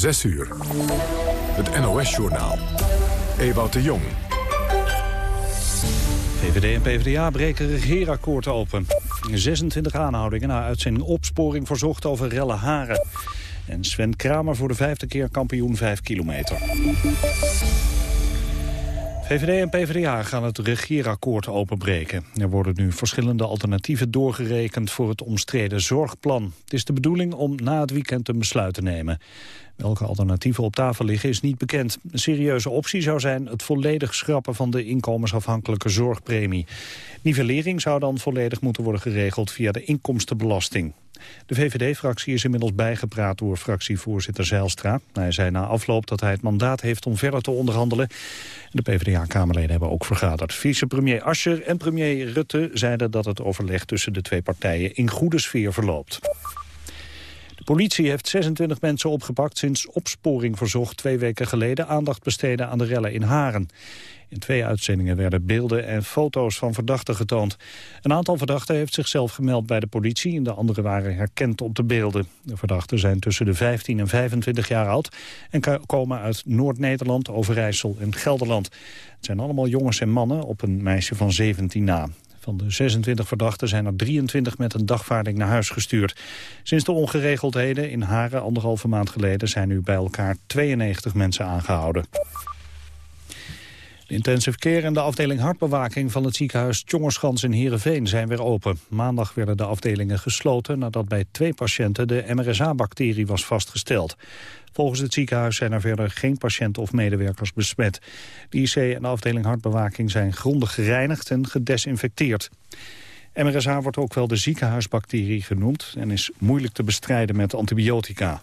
6 uur. Het NOS-journaal. Ewout de Jong. VVD en PvdA breken regeerakkoord open. 26 aanhoudingen na uitzending opsporing verzocht over relle haren. En Sven Kramer voor de vijfde keer kampioen 5 kilometer. VVD en PvdA gaan het regeerakkoord openbreken. Er worden nu verschillende alternatieven doorgerekend voor het omstreden zorgplan. Het is de bedoeling om na het weekend een besluit te nemen. Welke alternatieven op tafel liggen is niet bekend. Een serieuze optie zou zijn het volledig schrappen van de inkomensafhankelijke zorgpremie. Nivellering zou dan volledig moeten worden geregeld via de inkomstenbelasting. De VVD-fractie is inmiddels bijgepraat door fractievoorzitter Zeilstra. Hij zei na afloop dat hij het mandaat heeft om verder te onderhandelen. De PvdA-kamerleden hebben ook vergaderd. Vicepremier Ascher en premier Rutte zeiden dat het overleg tussen de twee partijen in goede sfeer verloopt. De politie heeft 26 mensen opgepakt sinds opsporing verzocht twee weken geleden aandacht besteden aan de rellen in Haren. In twee uitzendingen werden beelden en foto's van verdachten getoond. Een aantal verdachten heeft zichzelf gemeld bij de politie... en de anderen waren herkend op de beelden. De verdachten zijn tussen de 15 en 25 jaar oud... en komen uit Noord-Nederland, Overijssel en Gelderland. Het zijn allemaal jongens en mannen op een meisje van 17 na. Van de 26 verdachten zijn er 23 met een dagvaarding naar huis gestuurd. Sinds de ongeregeldheden in Haren anderhalve maand geleden... zijn nu bij elkaar 92 mensen aangehouden. De intensive care en de afdeling hartbewaking van het ziekenhuis Tjongerschans in Heerenveen zijn weer open. Maandag werden de afdelingen gesloten nadat bij twee patiënten de MRSA-bacterie was vastgesteld. Volgens het ziekenhuis zijn er verder geen patiënten of medewerkers besmet. De IC en de afdeling hartbewaking zijn grondig gereinigd en gedesinfecteerd. MRSA wordt ook wel de ziekenhuisbacterie genoemd en is moeilijk te bestrijden met antibiotica.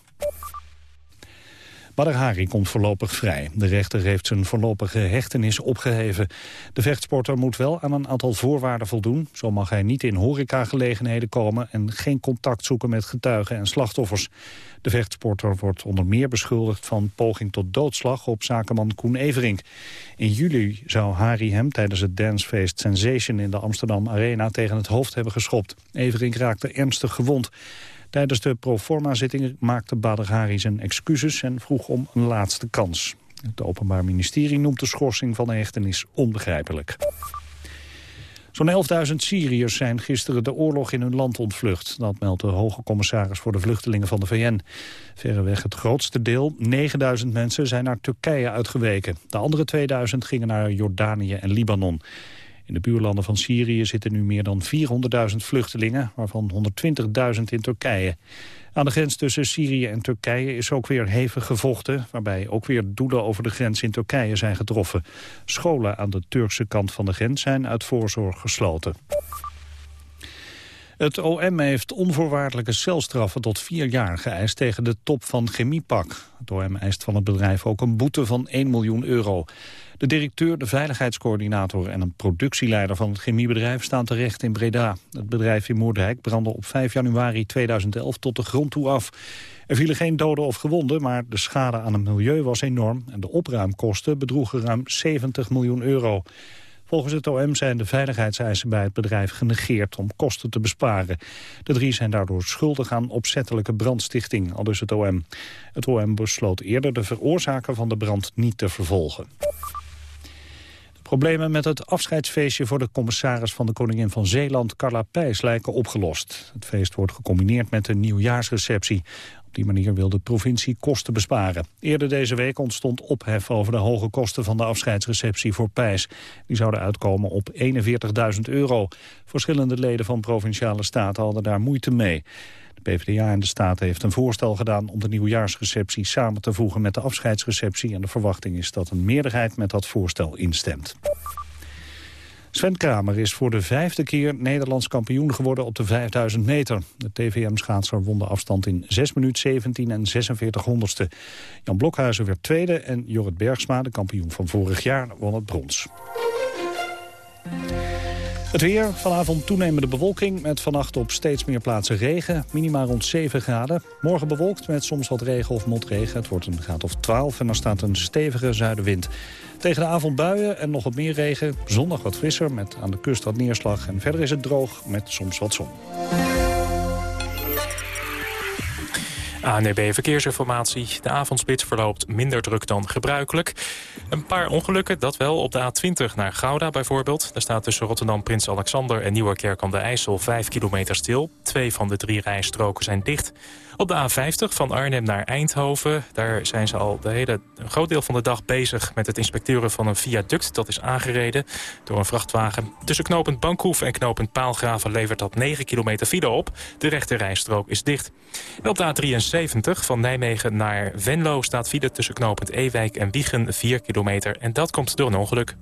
Badr komt voorlopig vrij. De rechter heeft zijn voorlopige hechtenis opgeheven. De vechtsporter moet wel aan een aantal voorwaarden voldoen. Zo mag hij niet in horecagelegenheden komen... en geen contact zoeken met getuigen en slachtoffers. De vechtsporter wordt onder meer beschuldigd van poging tot doodslag... op zakenman Koen Everink. In juli zou Hari hem tijdens het dancefeest Sensation... in de Amsterdam Arena tegen het hoofd hebben geschopt. Everink raakte ernstig gewond. Tijdens de proforma-zitting maakte Badr Hari zijn excuses en vroeg om een laatste kans. Het Openbaar Ministerie noemt de schorsing van de hechtenis onbegrijpelijk. Zo'n 11.000 Syriërs zijn gisteren de oorlog in hun land ontvlucht. Dat meldt de hoge commissaris voor de vluchtelingen van de VN. Verreweg het grootste deel, 9.000 mensen, zijn naar Turkije uitgeweken. De andere 2.000 gingen naar Jordanië en Libanon. In de buurlanden van Syrië zitten nu meer dan 400.000 vluchtelingen, waarvan 120.000 in Turkije. Aan de grens tussen Syrië en Turkije is ook weer hevig gevochten... waarbij ook weer doelen over de grens in Turkije zijn getroffen. Scholen aan de Turkse kant van de grens zijn uit voorzorg gesloten. Het OM heeft onvoorwaardelijke celstraffen tot vier jaar geëist tegen de top van Chemiepak. Het OM eist van het bedrijf ook een boete van 1 miljoen euro. De directeur, de veiligheidscoördinator en een productieleider van het chemiebedrijf staan terecht in Breda. Het bedrijf in Moerdijk brandde op 5 januari 2011 tot de grond toe af. Er vielen geen doden of gewonden, maar de schade aan het milieu was enorm en de opruimkosten bedroegen ruim 70 miljoen euro. Volgens het OM zijn de veiligheidseisen bij het bedrijf genegeerd om kosten te besparen. De drie zijn daardoor schuldig aan opzettelijke brandstichting, al dus het OM. Het OM besloot eerder de veroorzaker van de brand niet te vervolgen. Problemen met het afscheidsfeestje voor de commissaris van de Koningin van Zeeland, Carla Pijs, lijken opgelost. Het feest wordt gecombineerd met een nieuwjaarsreceptie. Op die manier wil de provincie kosten besparen. Eerder deze week ontstond ophef over de hoge kosten van de afscheidsreceptie voor Pijs. Die zouden uitkomen op 41.000 euro. Verschillende leden van Provinciale Staten hadden daar moeite mee. De PvdA en de Staten heeft een voorstel gedaan om de nieuwjaarsreceptie samen te voegen met de afscheidsreceptie. En de verwachting is dat een meerderheid met dat voorstel instemt. Sven Kramer is voor de vijfde keer Nederlands kampioen geworden op de 5000 meter. De TVM-schaatser won de afstand in 6 minuten 17 en 46 honderdste. Jan Blokhuizen werd tweede en Jorrit Bergsma, de kampioen van vorig jaar, won het brons. Het weer, vanavond toenemende bewolking met vannacht op steeds meer plaatsen regen. Minima rond 7 graden. Morgen bewolkt met soms wat regen of motregen. Het wordt een graad of 12 en er staat een stevige zuidenwind. Tegen de avond buien en nog wat meer regen. Zondag wat frisser met aan de kust wat neerslag. En verder is het droog met soms wat zon. ANB Verkeersinformatie. De avondspits verloopt minder druk dan gebruikelijk. Een paar ongelukken, dat wel. Op de A20 naar Gouda bijvoorbeeld. Daar staat tussen Rotterdam Prins Alexander en Nieuwerkerk aan de IJssel 5 kilometer stil. Twee van de drie rijstroken zijn dicht. Op de A50 van Arnhem naar Eindhoven. Daar zijn ze al de hele, een groot deel van de dag bezig met het inspecteuren van een viaduct. Dat is aangereden door een vrachtwagen. Tussen knooppunt Bankhoef en knooppunt Paalgraven levert dat 9 kilometer file op. De rechte rijstrook is dicht. En op de A73 van Nijmegen naar Venlo staat file tussen knooppunt Ewijk en Wiegen 4 kilometer. En dat komt door een ongeluk.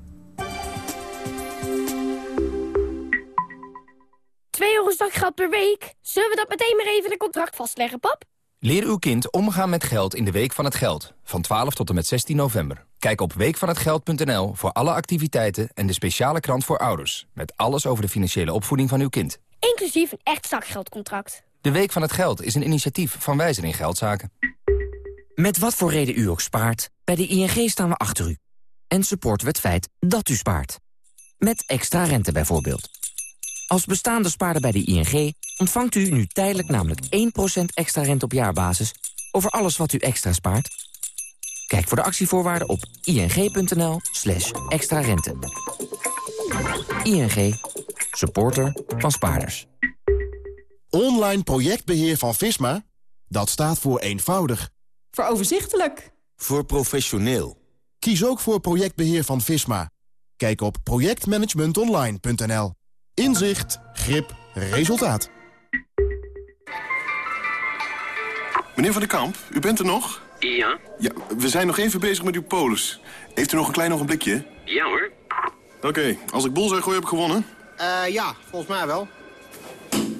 2 euro zakgeld per week. Zullen we dat meteen maar even in een contract vastleggen, pap? Leer uw kind omgaan met geld in de Week van het Geld. Van 12 tot en met 16 november. Kijk op weekvanhetgeld.nl voor alle activiteiten en de speciale krant voor ouders. Met alles over de financiële opvoeding van uw kind. Inclusief een echt zakgeldcontract. De Week van het Geld is een initiatief van Wijzer in Geldzaken. Met wat voor reden u ook spaart, bij de ING staan we achter u. En supporten we het feit dat u spaart. Met extra rente bijvoorbeeld. Als bestaande spaarder bij de ING ontvangt u nu tijdelijk namelijk 1% extra rente op jaarbasis over alles wat u extra spaart. Kijk voor de actievoorwaarden op ing.nl slash extra rente. ING, supporter van spaarders. Online projectbeheer van Visma, dat staat voor eenvoudig. Voor overzichtelijk. Voor professioneel. Kies ook voor projectbeheer van Visma. Kijk op projectmanagementonline.nl. Inzicht, grip, resultaat. Meneer Van der Kamp, u bent er nog? Ja. Ja, we zijn nog even bezig met uw polis. Heeft u nog een klein ogenblikje? Ja hoor. Oké, als ik bol zeg, gooi heb ik gewonnen? Eh ja, volgens mij wel.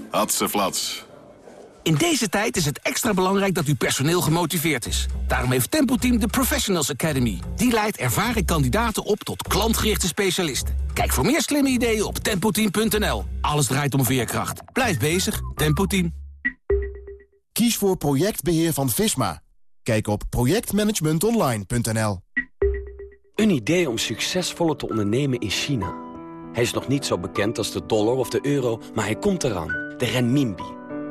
Hadse flats. In deze tijd is het extra belangrijk dat uw personeel gemotiveerd is. Daarom heeft Tempo Team de Professionals Academy. Die leidt ervaren kandidaten op tot klantgerichte specialisten. Kijk voor meer slimme ideeën op tempoteam.nl. Alles draait om veerkracht. Blijf bezig, Tempo Team. Kies voor projectbeheer van Visma. Kijk op projectmanagementonline.nl. Een idee om succesvoller te ondernemen in China. Hij is nog niet zo bekend als de dollar of de euro, maar hij komt eraan. De renminbi.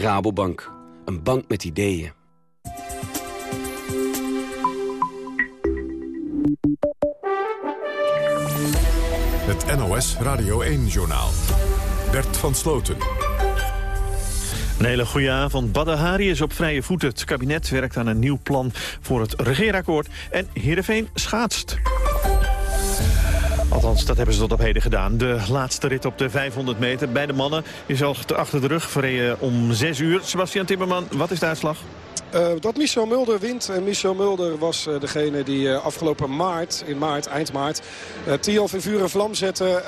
Rabobank. Een bank met ideeën. Het NOS Radio 1-journaal. Bert van Sloten. Een hele goede avond. Badr Hari is op vrije voeten. Het kabinet werkt aan een nieuw plan voor het regeerakkoord. En Heerenveen schaatst. Althans, dat hebben ze tot op heden gedaan. De laatste rit op de 500 meter bij de mannen is al achter de rug. Verreden om 6 uur. Sebastian Timmerman, wat is de uitslag? Uh, dat Michel Mulder wint. En Michel Mulder was uh, degene die uh, afgelopen maart, in maart, eind maart... Uh, Tialf in vuur en vlam zette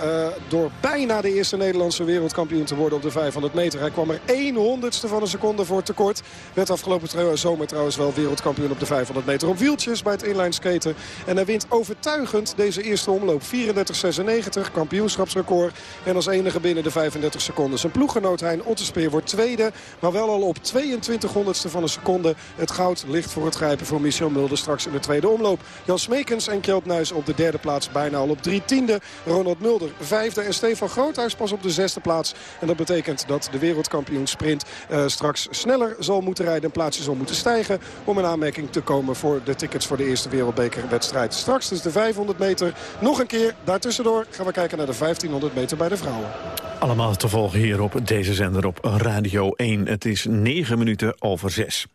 door bijna de eerste Nederlandse wereldkampioen te worden op de 500 meter. Hij kwam er 1 honderdste van een seconde voor tekort. Werd afgelopen zomer trouwens wel wereldkampioen op de 500 meter op wieltjes bij het inline skaten. En hij wint overtuigend deze eerste omloop. 34-96, kampioenschapsrecord. En als enige binnen de 35 seconden. Zijn ploeggenoot Hein Otterspeer wordt tweede, maar wel al op 22 honderdste van een seconde het goud ligt voor het grijpen voor Michel Mulder straks in de tweede omloop. Jan Smekens en Kjeld Nuis op de derde plaats bijna al op drie tiende. Ronald Mulder vijfde en Stefan Groothuis pas op de zesde plaats. En dat betekent dat de wereldkampioen sprint uh, straks sneller zal moeten rijden. Een plaatsje zal moeten stijgen om in aanmerking te komen voor de tickets voor de eerste wereldbekerwedstrijd. Straks dus de 500 meter. Nog een keer daartussendoor gaan we kijken naar de 1500 meter bij de vrouwen. Allemaal te volgen hier op deze zender op Radio 1. Het is 9 minuten over 6.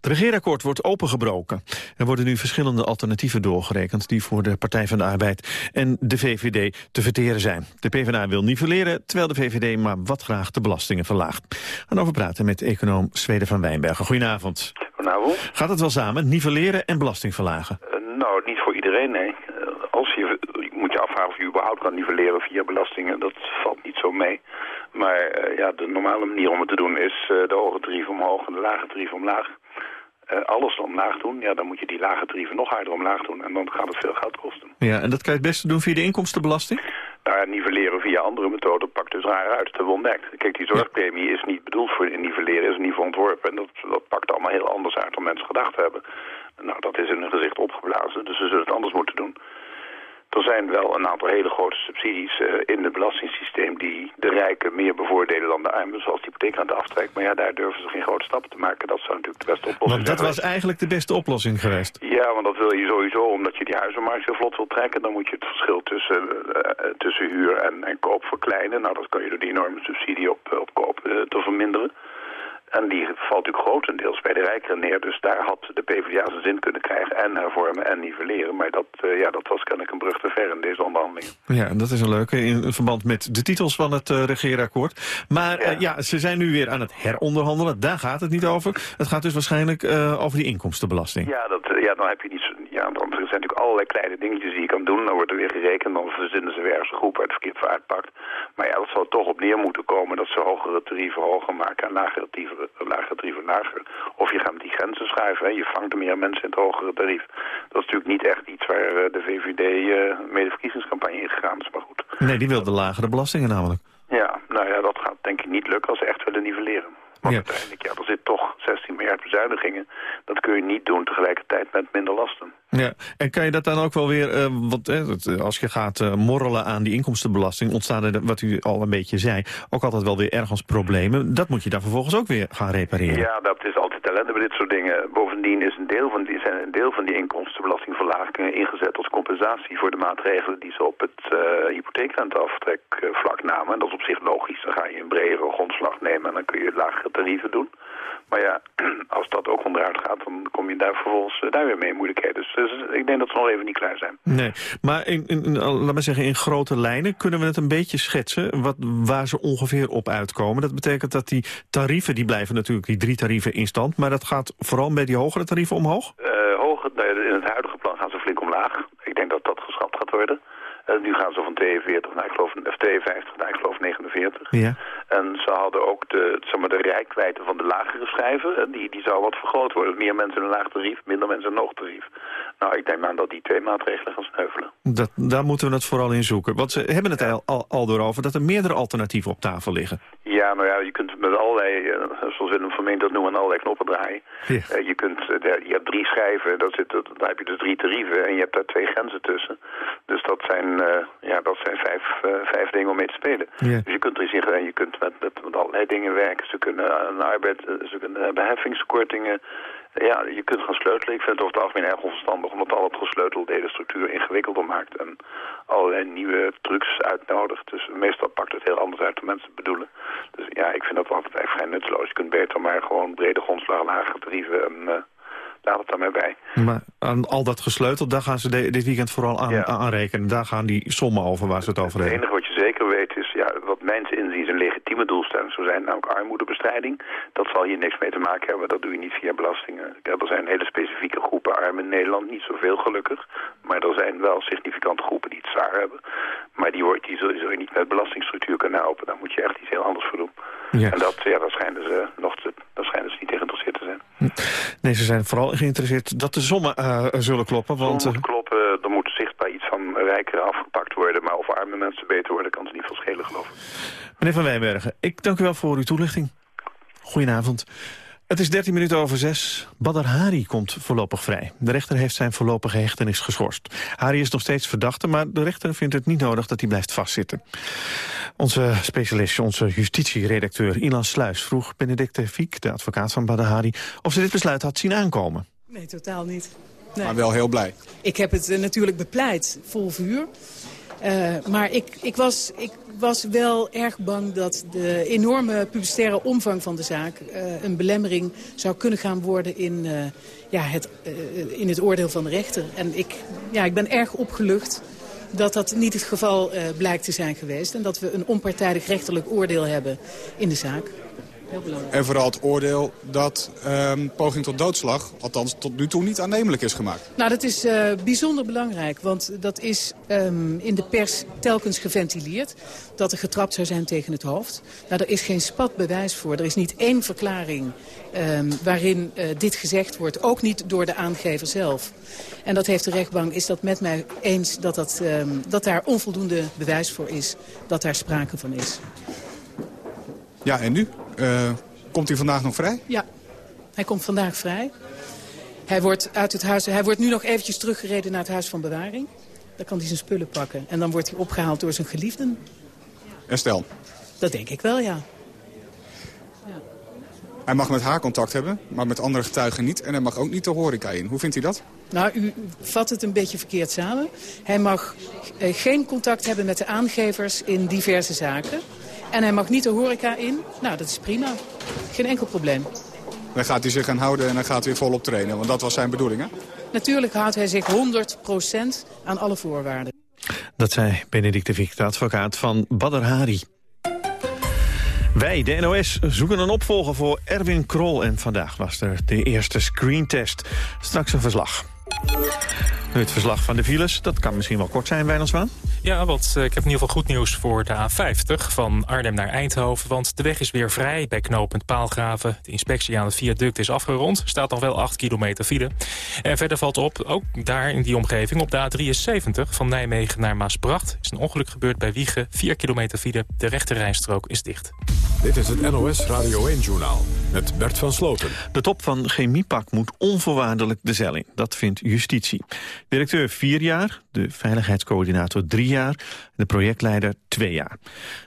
Het regeerakkoord wordt opengebroken. Er worden nu verschillende alternatieven doorgerekend... die voor de Partij van de Arbeid en de VVD te verteren zijn. De PvdA wil nivelleren, terwijl de VVD maar wat graag de belastingen verlaagt. Gaan over praten met econoom Zweden van Wijnbergen. Goedenavond. Goedenavond. Gaat het wel samen, nivelleren en belasting verlagen? Uh, nou, niet voor iedereen, nee. Uh, als je, je moet je afvragen of je überhaupt kan nivelleren via belastingen. Dat valt niet zo mee. Maar uh, ja, de normale manier om het te doen is de hoge tarief omhoog en de lage tarief omlaag. alles omlaag doen, ja, dan moet je die lage tarieven nog harder omlaag doen. En dan gaat het veel geld kosten. Ja, en dat kan je het beste doen via de inkomstenbelasting? Nou ja, nivelleren via andere methoden pakt dus raar uit. Dat hebben we ontdekt. Kijk, die zorgpremie is niet bedoeld voor nivelleren, is niet voor ontworpen. En dat, dat pakt allemaal heel anders uit dan mensen gedacht hebben. Nou, dat is in hun gezicht opgeblazen, dus we zullen het anders moeten doen. Er zijn wel een aantal hele grote subsidies uh, in het belastingssysteem... die de rijken meer bevoordelen dan de armen, zoals de hypotheekrenteaftrek. Maar ja, daar durven ze geen grote stappen te maken. Dat zou natuurlijk de beste oplossing want dat was eigenlijk de beste oplossing geweest? Ja, want dat wil je sowieso, omdat je die huizenmarkt zo vlot wil trekken. Dan moet je het verschil tussen, uh, tussen huur en, en, koop verkleinen. Nou, dat kan je door die enorme subsidie op, op koop uh, te verminderen. En die valt natuurlijk grotendeels bij de rijkeren neer. Dus daar had de PvdA zijn zin kunnen krijgen en hervormen en nivelleren. Maar dat, uh, ja, dat was kennelijk een brug te ver in deze onderhandelingen. Ja, dat is een leuke in verband met de titels van het uh, regeerakkoord. Maar ja. Uh, ja. ze zijn nu weer aan het heronderhandelen. Daar gaat het niet over. Het gaat dus waarschijnlijk over die inkomstenbelasting. Ja, dat, ja, dan heb je niet ja, dan er zijn natuurlijk allerlei kleine dingetjes die je kan doen. Dan wordt er weer gerekend, dan verzinnen ze weer ergens een groep uit verkeerd voor uitpakt. Maar ja, dat zal toch op neer moeten komen dat ze hogere tarieven hoger maken en lagere tarieven lagere tarieven lager. Of je gaat met die grenzen schuiven. Hè. Je vangt er meer mensen in het hogere tarief. Dat is natuurlijk niet echt iets waar de VVD uh, mee de verkiezingscampagne in gegaan is. Maar goed. Nee, die wil de lagere belastingen namelijk. Ja, nou ja, dat gaat denk ik niet lukken als ze echt willen nivelleren. Want ja. uiteindelijk, ja, er zit toch 16 miljard bezuinigingen. Dat kun je niet doen tegelijkertijd met minder lasten. Ja, en kan je dat dan ook wel weer, uh, want uh, als je gaat uh, morrelen aan die inkomstenbelasting... ontstaan er, wat u al een beetje zei, ook altijd wel weer ergens problemen. Dat moet je dan vervolgens ook weer gaan repareren. Ja, dat is altijd ellende bij dit soort dingen. Bovendien is een deel van die, zijn een deel van die inkomstenbelastingverlagingen ingezet als compensatie voor de maatregelen die ze op het hypotheekrenteaftrek vlak namen. En dat is op zich logisch. Dan ga je een bredere grondslag nemen en dan kun je lagere tarieven doen. Maar ja, als dat ook onderuit gaat, dan kom je daar vervolgens daar weer mee in moeilijkheden. Dus, dus, ik denk dat ze nog even niet klaar zijn. Nee, maar in, in, laat maar zeggen, in grote lijnen kunnen we het een beetje schetsen wat, waar ze ongeveer op uitkomen. Dat betekent dat die tarieven, die blijven natuurlijk, die drie tarieven in stand, maar dat gaat vooral bij die hogere tarieven omhoog? Uh, hoger, in het huidige plan gaan ze flink omlaag. Ik denk dat dat geschrapt gaat worden. Uh, nu gaan ze van 42 naar, ik geloof, of 52 naar, ik geloof, 49. Ja. En ze hadden ook de, zeg maar, de rijkwijde van de lagere schijven. Die, die zou wat vergroot worden. Meer mensen in een laag tarief, minder mensen in een hoog tarief. Nou, ik denk aan dat die twee maatregelen gaan sneuvelen. Dat, daar moeten we het vooral in zoeken. Want ze hebben het al, al, al door over dat er meerdere alternatieven op tafel liggen. Ja, nou ja, je kunt met allerlei, uh, zoals Willem van dat noemen, allerlei knoppen draaien. Uh, je, kunt, uh, je hebt drie schijven, dat zit, daar heb je dus drie tarieven en je hebt daar twee grenzen tussen. Dus dat zijn, ja, dat zijn vijf, vijf dingen om mee te spelen. Dus je kunt er eens in en je kunt met, met, met allerlei dingen werken. Ze kunnen aan arbeid, ze kunnen beheffingskortingen. Ja, je kunt gaan sleutelen. Ik vind het over het algemeen erg onverstandig... omdat al het gesleutelde hele structuur ingewikkelder maakt... en allerlei nieuwe trucs uitnodigt. Dus meestal pakt het heel anders uit dan mensen bedoelen. Dus ja, ik vind dat altijd echt vrij nutteloos. Je kunt beter maar gewoon brede grondslag, lage tarieven... en uh, laat het daarmee bij. Maar aan al dat gesleuteld, daar gaan ze de, dit weekend vooral aan, ja. aan rekenen. Daar gaan die sommen over waar ze het over hebben. Het enige wat je zeker weet is... Ja, wat mensen inzien zijn legitieme doelstelling. Zo zijn namelijk armoedebestrijding. Dat zal hier niks mee te maken hebben. Dat doe je niet via belastingen. Er zijn hele specifieke groepen armen in Nederland. Niet zoveel gelukkig. Maar er zijn wel significante groepen die het zwaar hebben. Maar die, wordt, die zul je niet met belastingstructuur kunnen helpen. Daar moet je echt iets heel anders voor doen. Ja. En dat, ja, daar schijnen ze nog te, schijnen ze niet tegen geïnteresseerd te zijn. Nee, ze zijn vooral geïnteresseerd dat de sommen uh, zullen kloppen. Want, Sommen kloppen, er moet zichtbaar iets van rijkeren afgepakt worden. Maar of arme mensen beter worden, kan ze niet veel schelen, geloof ik. Meneer Van Wijnbergen, ik dank u wel voor uw toelichting. Goedenavond. Het is 13 minuten over 6. Badr Hari komt voorlopig vrij. De rechter heeft zijn voorlopige hechtenis geschorst. Hari is nog steeds verdachte, maar de rechter vindt het niet nodig dat hij blijft vastzitten. Onze specialist, onze justitieredacteur Ilan Sluis vroeg Benedicte Fiek, de advocaat van Badr Hari, of ze dit besluit had zien aankomen. Nee, totaal niet. Nee. Maar wel heel blij. Ik heb het uh, natuurlijk bepleit, vol vuur. Uh, maar ik, ik, was, ik was wel erg bang dat de enorme publicitaire omvang van de zaak... Uh, een belemmering zou kunnen gaan worden in, uh, ja, het, in het oordeel van de rechter. En ik, ja, ik ben erg opgelucht dat dat niet het geval blijkt te zijn geweest... en dat we een onpartijdig rechterlijk oordeel hebben in de zaak. En vooral het oordeel dat ehm, poging tot doodslag, althans tot nu toe niet aannemelijk is gemaakt. Nou, dat is uh, bijzonder belangrijk, want dat is um, in de pers telkens geventileerd. Dat er getrapt zou zijn tegen het hoofd. Nou, er is geen spat bewijs voor. Er is niet één verklaring um, waarin uh, dit gezegd wordt. Ook niet door de aangever zelf. En dat heeft de rechtbank is dat met mij eens dat, dat, dat daar onvoldoende bewijs voor is. Dat daar sprake van is. Ja, en nu? Uh, komt hij vandaag nog vrij? Ja, hij komt vandaag vrij. Hij wordt, uit het huis, hij wordt nu nog eventjes teruggereden naar het huis van bewaring. Dan kan hij zijn spullen pakken. En dan wordt hij opgehaald door zijn geliefden. En stel? Dat denk ik wel, ja. ja. Hij mag met haar contact hebben, maar met andere getuigen niet. En hij mag ook niet de horeca in. Hoe vindt u dat? Nou, u vat het een beetje verkeerd samen. Hij mag eh, geen contact hebben met de aangevers in diverse zaken. En hij mag niet de horeca in. Nou, dat is prima. Geen enkel probleem. Dan gaat hij zich gaan houden en dan gaat hij volop trainen. Want dat was zijn bedoeling, hè? Natuurlijk houdt hij zich 100% aan alle voorwaarden. Dat zei Benedict de Vic, de advocaat van Badr Hari. Wij, de NOS, zoeken een opvolger voor Erwin Krol. En vandaag was er de eerste screentest. Straks een verslag. Nu het verslag van de files, dat kan misschien wel kort zijn, Wijnandswaan. Ja, want uh, ik heb in ieder geval goed nieuws voor de A50 van Arnhem naar Eindhoven. Want de weg is weer vrij bij knooppunt Paalgraven. De inspectie aan het viaduct is afgerond. Staat nog wel 8 kilometer file. En verder valt op, ook daar in die omgeving, op de A73 van Nijmegen naar Maasbracht... is een ongeluk gebeurd bij Wiegen. 4 kilometer file. De rechte rijstrook is dicht. Dit is het NOS Radio 1-journaal met Bert van Sloten. De top van Chemiepak moet onvoorwaardelijk de cel in. Dat vindt justitie. Directeur vier jaar, de veiligheidscoördinator drie jaar... de projectleider twee jaar.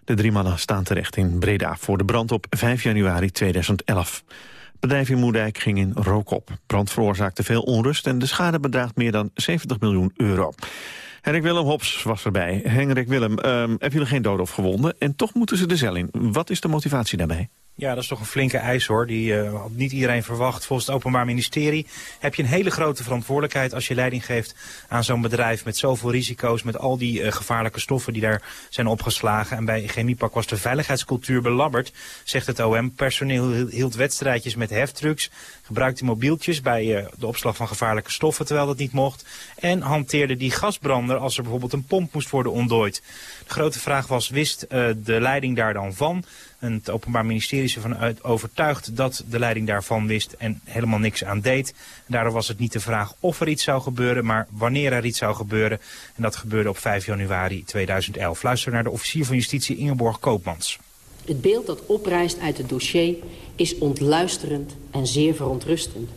De drie mannen staan terecht in Breda voor de brand op 5 januari 2011. Het bedrijf in Moerdijk ging in rook op. Brand veroorzaakte veel onrust en de schade bedraagt meer dan 70 miljoen euro. Henrik Willem Hops was erbij. Henrik Willem, um, hebben jullie geen doden of gewonden? En toch moeten ze de cel in. Wat is de motivatie daarbij? Ja, dat is toch een flinke eis hoor. Die uh, niet iedereen verwacht. Volgens het Openbaar Ministerie heb je een hele grote verantwoordelijkheid als je leiding geeft aan zo'n bedrijf met zoveel risico's, met al die uh, gevaarlijke stoffen die daar zijn opgeslagen. En bij Chemiepak was de veiligheidscultuur belabberd, zegt het OM. Personeel hield wedstrijdjes met heftrucks, gebruikte mobieltjes bij uh, de opslag van gevaarlijke stoffen terwijl dat niet mocht. En hanteerde die gasbrander als er bijvoorbeeld een pomp moest worden ontdooid. De grote vraag was, wist de leiding daar dan van? Het Openbaar Ministerie is ervan overtuigd dat de leiding daarvan wist en helemaal niks aan deed. Daardoor was het niet de vraag of er iets zou gebeuren, maar wanneer er iets zou gebeuren. En dat gebeurde op 5 januari 2011. Luister naar de officier van justitie Ingeborg Koopmans. Het beeld dat oprijst uit het dossier is ontluisterend en zeer verontrustend.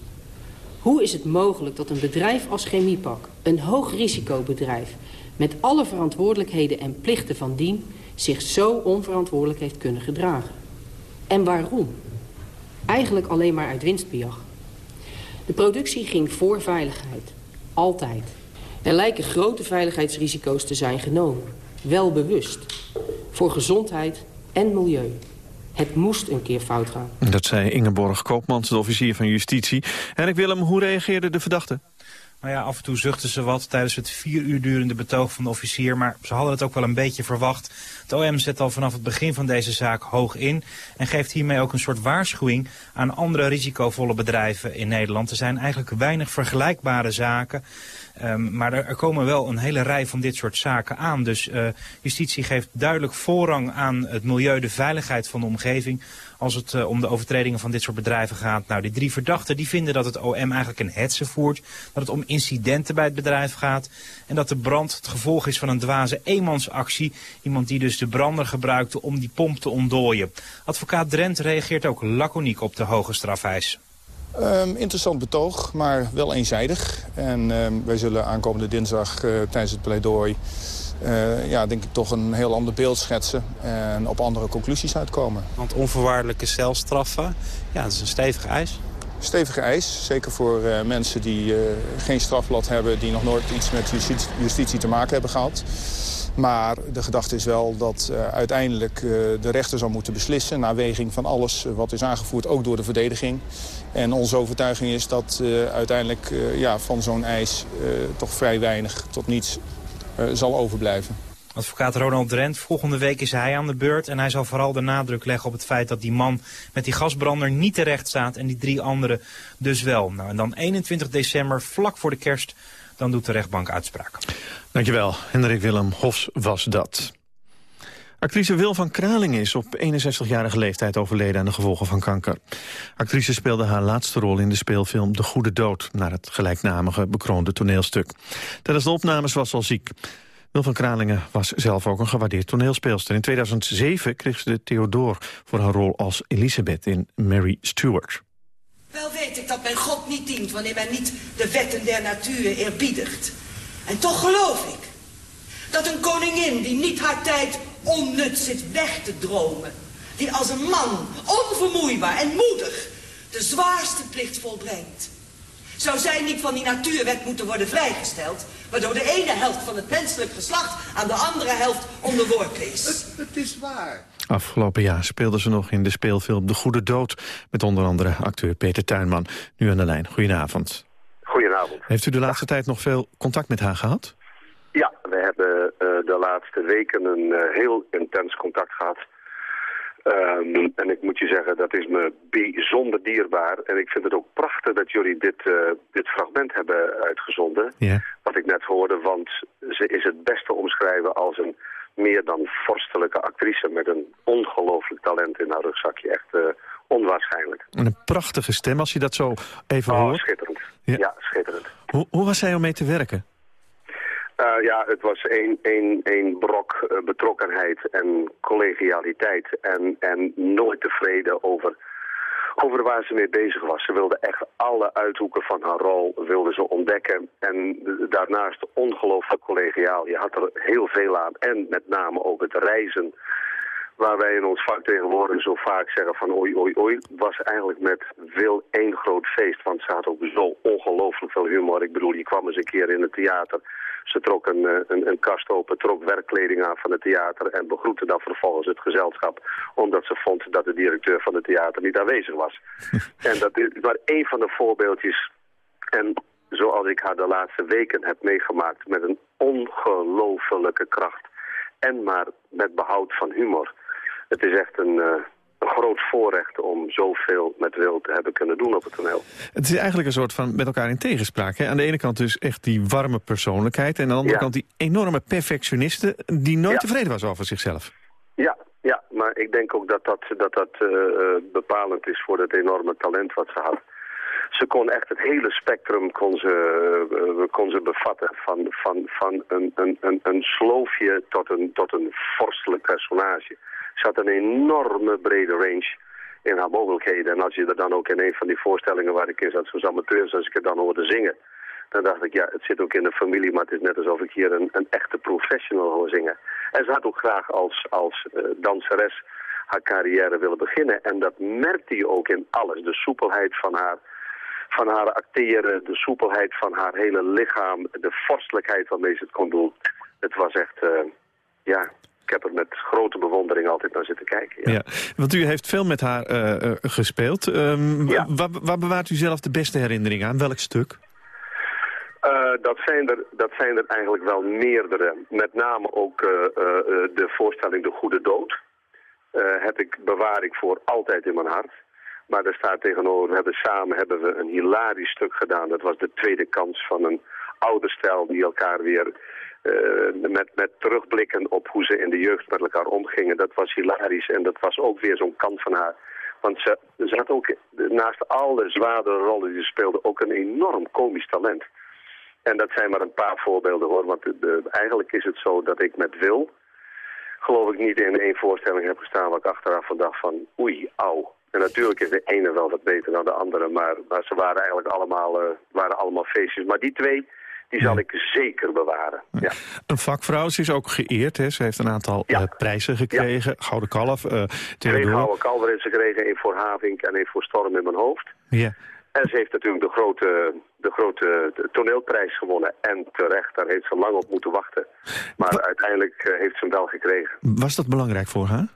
Hoe is het mogelijk dat een bedrijf als Chemiepak, een hoogrisicobedrijf... met alle verantwoordelijkheden en plichten van dien zich zo onverantwoordelijk heeft kunnen gedragen. En waarom? Eigenlijk alleen maar uit winstbejag. De productie ging voor veiligheid. Altijd. Er lijken grote veiligheidsrisico's te zijn genomen. Wel bewust. Voor gezondheid en milieu. Het moest een keer fout gaan. Dat zei Ingeborg Koopmans, de officier van justitie. En ik Willem, hoe reageerde de verdachte? Nou ja, af en toe zuchten ze wat tijdens het vier uur durende betoog van de officier. Maar ze hadden het ook wel een beetje verwacht. Het OM zet al vanaf het begin van deze zaak hoog in. En geeft hiermee ook een soort waarschuwing aan andere risicovolle bedrijven in Nederland. Er zijn eigenlijk weinig vergelijkbare zaken. Um, maar er, komen wel een hele rij van dit soort zaken aan. Dus uh, justitie geeft duidelijk voorrang aan het milieu, de veiligheid van de omgeving als het uh, om de overtredingen van dit soort bedrijven gaat. Nou, die drie verdachten die vinden dat het OM eigenlijk een hetze voert. Dat het om incidenten bij het bedrijf gaat. En dat de brand het gevolg is van een dwaze eenmansactie. Iemand die dus de brander gebruikte om die pomp te ontdooien. Advocaat Drent reageert ook laconiek op de hoge strafeis. Um, interessant betoog, maar wel eenzijdig. En um, wij zullen aankomende dinsdag uh, tijdens het pleidooi... Uh, ja, denk ik toch een heel ander beeld schetsen en op andere conclusies uitkomen. Want onvoorwaardelijke celstraffen, ja, dat is een stevige eis. Stevige eis, zeker voor uh, mensen die geen strafblad hebben... die nog nooit iets met justitie, justitie te maken hebben gehad. Maar de gedachte is wel dat uh, uiteindelijk uh, de rechter zal moeten beslissen... naar weging van alles wat is aangevoerd, ook door de verdediging. En onze overtuiging is dat uh, uiteindelijk ja, van zo'n eis toch vrij weinig tot niets zal overblijven. Advocaat Ronald Drent, volgende week is hij aan de beurt. En hij zal vooral de nadruk leggen op het feit dat die man met die gasbrander niet terecht staat. En die drie anderen dus wel. Nou, en dan 21 december, vlak voor de kerst, dan doet de rechtbank uitspraak. Dankjewel, Hendrik Willem Hofs was dat. Actrice Wil van Kralingen is op 61-jarige leeftijd overleden aan de gevolgen van kanker. Actrice speelde haar laatste rol in de speelfilm De Goede Dood... naar het gelijknamige bekroonde toneelstuk. Tijdens de opnames was ze al ziek. Wil van Kralingen was zelf ook een gewaardeerd toneelspeelster. In 2007 kreeg ze de Theodore voor haar rol als Elisabeth in Mary Stuart. Wel weet ik dat men God niet dient wanneer men niet de wetten der natuur eerbiedigt. En toch geloof ik dat een koningin die niet haar tijd onnut zit weg te dromen. Die als een man, onvermoeibaar en moedig, de zwaarste plicht volbrengt. Zou zij niet van die natuurwet moeten worden vrijgesteld... waardoor de ene helft van het menselijk geslacht aan de andere helft onderworpen is? Het, het is waar. Afgelopen jaar speelde ze nog in de speelfilm De Goede Dood... met onder andere acteur Peter Tuinman. Nu aan de lijn. Goedenavond. Goedenavond. Heeft u de laatste tijd nog veel contact met haar gehad? Laatste weken een uh, heel intens contact gehad. Um, en ik moet je zeggen, dat is me bijzonder dierbaar. En ik vind het ook prachtig dat jullie dit, uh, dit fragment hebben uitgezonden. Wat ik net hoorde, want ze is het beste omschrijven als een meer dan vorstelijke actrice... met een ongelooflijk talent in haar rugzakje. Echt uh, onwaarschijnlijk. En een prachtige stem, als je dat zo even oh, hoort. schitterend. Ja, ja schitterend. Hoe, hoe was zij om mee te werken? Uh, ja, het was één, één, één brok uh, betrokkenheid en collegialiteit en, en nooit tevreden over, over waar ze mee bezig was. Ze wilde echt alle uithoeken van haar rol wilde ze ontdekken en daarnaast ongelooflijk collegiaal. Je had er heel veel aan en met name ook het reizen waar wij in ons vak tegenwoordig zo vaak zeggen van oei, oei, oei, was eigenlijk met Wil één groot feest. Want ze had ook zo ongelooflijk veel humor. Ik bedoel, je kwam eens een keer in het theater. Ze trok een, een, een kast open, trok werkkleding aan van het theater en begroette dan vervolgens het gezelschap. Omdat ze vond dat de directeur van het theater niet aanwezig was. en dat is maar één van de voorbeeldjes. En zoals ik haar de laatste weken heb meegemaakt met een ongelofelijke kracht. En maar met behoud van humor. Het is echt een, uh, een groot voorrecht om zoveel met Wil te hebben kunnen doen op het toneel. Het is eigenlijk een soort van met elkaar in tegenspraak. Hè? Aan de ene kant dus echt die warme persoonlijkheid... en aan de andere Ja. kant die enorme perfectioniste... die nooit Ja. tevreden was over zichzelf. Ja, ja, maar ik denk ook dat dat, dat, dat eh, eh, bepalend is voor het enorme talent wat ze had. Ze kon echt het hele spectrum kon ze, eh, kon ze bevatten. Van, van, van een, een, een, een sloofje tot een, tot een vorstelijk personage. Had een enorme brede range in haar mogelijkheden. En als je er dan ook in een van die voorstellingen waar ik in zat, zoals amateur, als ik het dan hoorde zingen... Dan dacht ik, ja, het zit ook in de familie, maar het is net alsof ik hier een, een echte professional hoor zingen. En ze had ook graag als, als uh, danseres haar carrière willen beginnen. En dat merkte je ook in alles. De soepelheid van haar, van haar acteren, de soepelheid van haar hele lichaam, de vorstelijkheid waarmee ze het kon doen. Het was echt, uh, ja, ik heb er met grote bewondering altijd naar zitten kijken. Ja. Ja. Want u heeft veel met haar uh, uh, gespeeld. Um, Ja. waar, waar bewaart u zelf de beste herinnering aan? Welk stuk? Uh, dat, zijn er, dat zijn er eigenlijk wel meerdere. Met name ook uh, de voorstelling De Goede Dood. heb ik, bewaar ik voor altijd in mijn hart. Maar daar staat tegenover, we hebben samen hebben we een hilarisch stuk gedaan. Dat was de tweede kans van een oude stijl die elkaar weer met, met terugblikken op hoe ze in de jeugd met elkaar omgingen. Dat was hilarisch en dat was ook weer zo'n kant van haar. Want ze, had ook naast alle zwaardere rollen die ze speelde ook een enorm komisch talent. En dat zijn maar een paar voorbeelden hoor. Want de, eigenlijk is het zo dat ik met Wil, geloof ik niet in één voorstelling heb gestaan waar ik achteraf van dacht van oei, auw. En natuurlijk is de ene wel wat beter dan de andere, maar, maar ze waren eigenlijk allemaal, uh, waren allemaal feestjes. Maar die twee, die zal ik zeker bewaren. Ja. Een vakvrouw, ze is ook geëerd. Hè? Ze heeft een aantal ja. uh, prijzen gekregen. Ja. Gouden Kalf, uh, Twee Gouden Kalver heeft ze gekregen. één voor Havink en één voor Storm in mijn hoofd. Ja. En ze heeft natuurlijk de grote, de grote toneelprijs gewonnen. En terecht, daar heeft ze lang op moeten wachten. Maar Wa uiteindelijk uh, heeft ze hem wel gekregen. Was dat belangrijk voor haar?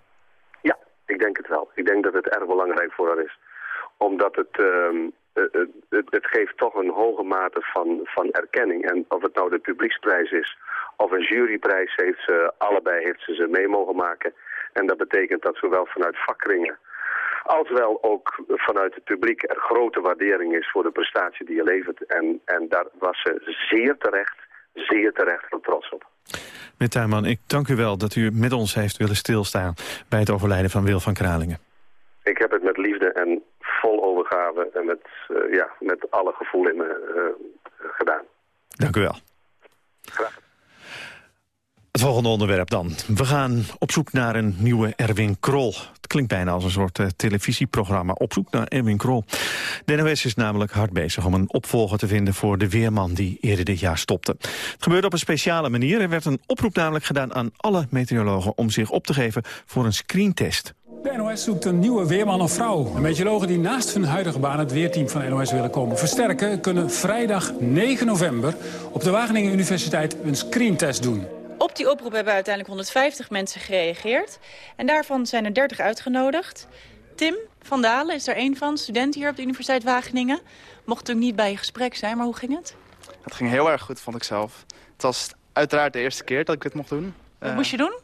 Ja, ik denk het wel. Ik denk dat het erg belangrijk voor haar is. Omdat het, uh, het, het, het, geeft toch een hoge mate van, van erkenning. En of het nou de publieksprijs is, of een juryprijs heeft ze, allebei heeft ze ze mee mogen maken. En dat betekent dat zowel vanuit vakringen als wel ook vanuit het publiek er grote waardering is voor de prestatie die je levert. En, en daar was ze zeer terecht, zeer terecht heel trots op. Meneer Tuinman, ik dank u wel dat u met ons heeft willen stilstaan... bij het overlijden van Wil van Kralingen. Ik heb het met liefde en vol overgave en met, uh, ja, met alle gevoel in me uh, gedaan. Dank u wel. Graag. Het volgende onderwerp dan. We gaan op zoek naar een nieuwe Erwin Krol. Het klinkt bijna als een soort uh, televisieprogramma. Op zoek naar Erwin Krol. De NOS is namelijk hard bezig om een opvolger te vinden... voor de weerman die eerder dit jaar stopte. Het gebeurde op een speciale manier. Er werd een oproep namelijk gedaan aan alle meteorologen... om zich op te geven voor een screentest. De NOS zoekt een nieuwe weerman of vrouw. De meteorologen die naast hun huidige baan het weerteam van NOS willen komen versterken... kunnen vrijdag 9 november op de Wageningen Universiteit een screentest doen. Op die oproep hebben uiteindelijk 150 mensen gereageerd. En daarvan zijn er 30 uitgenodigd. Tim van Dalen is er één van, student hier op de Universiteit Wageningen. Mocht natuurlijk niet bij je gesprek zijn, maar hoe ging het? Het ging heel erg goed, vond ik zelf. Het was uiteraard de eerste keer dat ik dit mocht doen. Wat uh, moest je doen?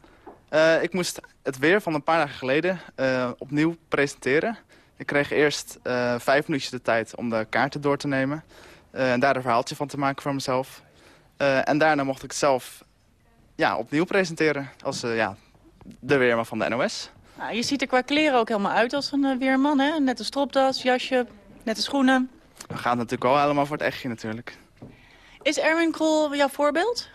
Uh, ik moest het weer van een paar dagen geleden uh, opnieuw presenteren. Ik kreeg eerst vijf minuutjes de tijd om de kaarten door te nemen. en daar een verhaaltje van te maken voor mezelf. en daarna mocht ik zelf ja, opnieuw presenteren als ja, de weerman van de NOS. Nou, je ziet er qua kleren ook helemaal uit als een weerman, hè? Net een stropdas, jasje, nette schoenen. We gaan natuurlijk wel helemaal voor het echtje natuurlijk. Is Erwin Krol jouw voorbeeld?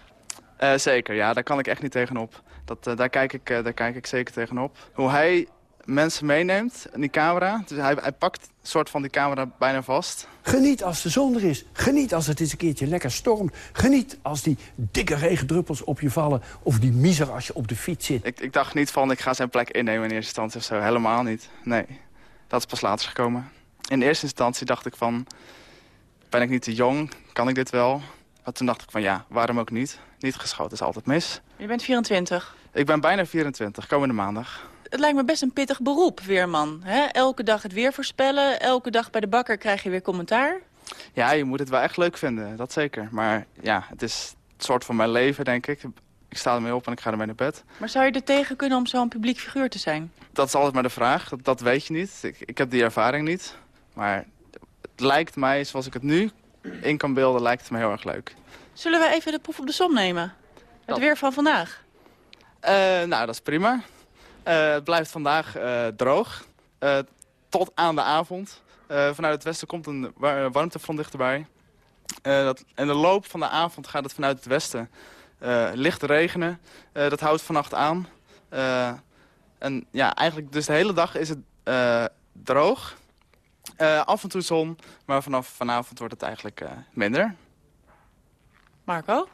Zeker, ja, daar kan ik echt niet tegenop. Dat, daar, kijk ik, daar kijk ik zeker tegenop. Hoe hij mensen meeneemt in die camera. Dus hij, hij pakt een soort van die camera bijna vast. Geniet als de zon er is. Geniet als het eens een keertje lekker stormt. Geniet als die dikke regendruppels op je vallen. Of die miser als je op de fiets zit. Ik, ik dacht niet van ik ga zijn plek innemen in eerste instantie of zo. Helemaal niet. Nee, dat is pas later gekomen. In eerste instantie dacht ik van... Ben ik niet te jong? Kan ik dit wel? Maar toen dacht ik van ja, waarom ook niet? Niet geschoten is altijd mis. Je bent 24? Ik ben bijna 24, komende maandag het lijkt me best een pittig beroep, weerman. Hè? Elke dag het weer voorspellen, elke dag bij de bakker krijg je weer commentaar. Ja, je moet het wel echt leuk vinden, dat zeker. Maar ja, het is het soort van mijn leven, denk ik. Ik sta ermee op en ik ga ermee naar bed. Maar zou je er tegen kunnen om zo'n publiek figuur te zijn? Dat is altijd maar de vraag, dat, dat weet je niet. Ik, ik heb die ervaring niet. Maar het lijkt mij, zoals ik het nu in kan beelden, lijkt het me heel erg leuk. Zullen we even de proef op de som nemen? Het weer van vandaag? Uh, nou, dat is prima. Uh, het blijft vandaag uh, droog. Tot aan de avond. vanuit het westen komt een warmtefront dichterbij. dat, in de loop van de avond gaat het vanuit het westen licht regenen. dat houdt vannacht aan. en ja, eigenlijk dus de hele dag is het droog. af en toe zon, maar vanaf vanavond wordt het eigenlijk minder. Marco?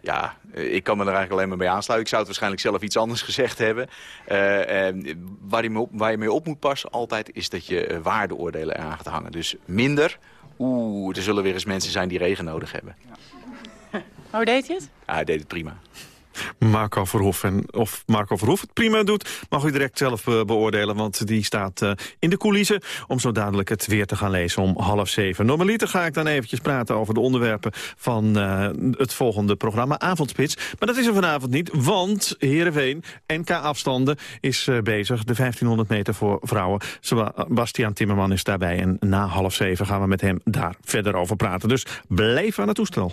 Ja, eh, ik kan me er eigenlijk alleen maar bij aansluiten. Ik zou het waarschijnlijk zelf iets anders gezegd hebben. Uh, waar, je mee op, waar je mee op moet passen altijd is dat je waardeoordelen eraan gaat hangen. Dus minder, oeh, er zullen weer eens mensen zijn die regen nodig hebben. Ja. Hoe deed je het? Ja, hij deed het prima. Marco Verhoef. En of Marco Verhoef het prima doet, mag u direct zelf eh, beoordelen. Want die staat uh, in de coulissen om zo dadelijk het weer te gaan lezen om half zeven. Normaliter ga ik dan eventjes praten over de onderwerpen van uh, het volgende programma Avondspits. Maar dat is er vanavond niet, want Heerenveen, NK-afstanden, is bezig. De 1500 meter voor vrouwen. Bastiaan Timmerman is daarbij en na half zeven gaan we met hem daar verder over praten. Dus blijf aan het toestel.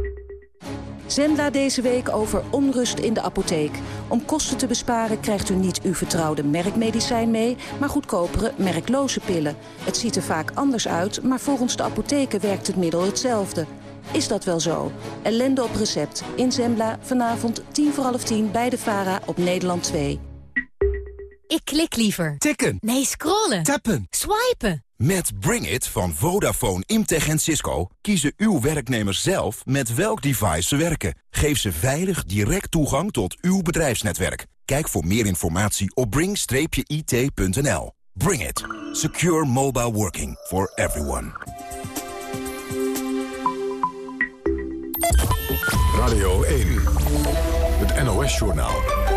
Zembla deze week over onrust in de apotheek. Om kosten te besparen krijgt u niet uw vertrouwde merkmedicijn mee... maar goedkopere, merkloze pillen. Het ziet er vaak anders uit, maar volgens de apotheken werkt het middel hetzelfde. Is dat wel zo? Ellende op recept. In Zembla, vanavond tien voor half tien bij de VARA op Nederland 2. Ik klik liever. Tikken. Nee, scrollen. Tappen. Swipen. Met Bring It van Vodafone, Imtech en Cisco kiezen uw werknemers zelf met welk device ze werken. Geef ze veilig direct toegang tot uw bedrijfsnetwerk. Kijk voor meer informatie op bring-it.nl. Bring It. Secure mobile working for everyone. Radio 1. Het NOS-journaal.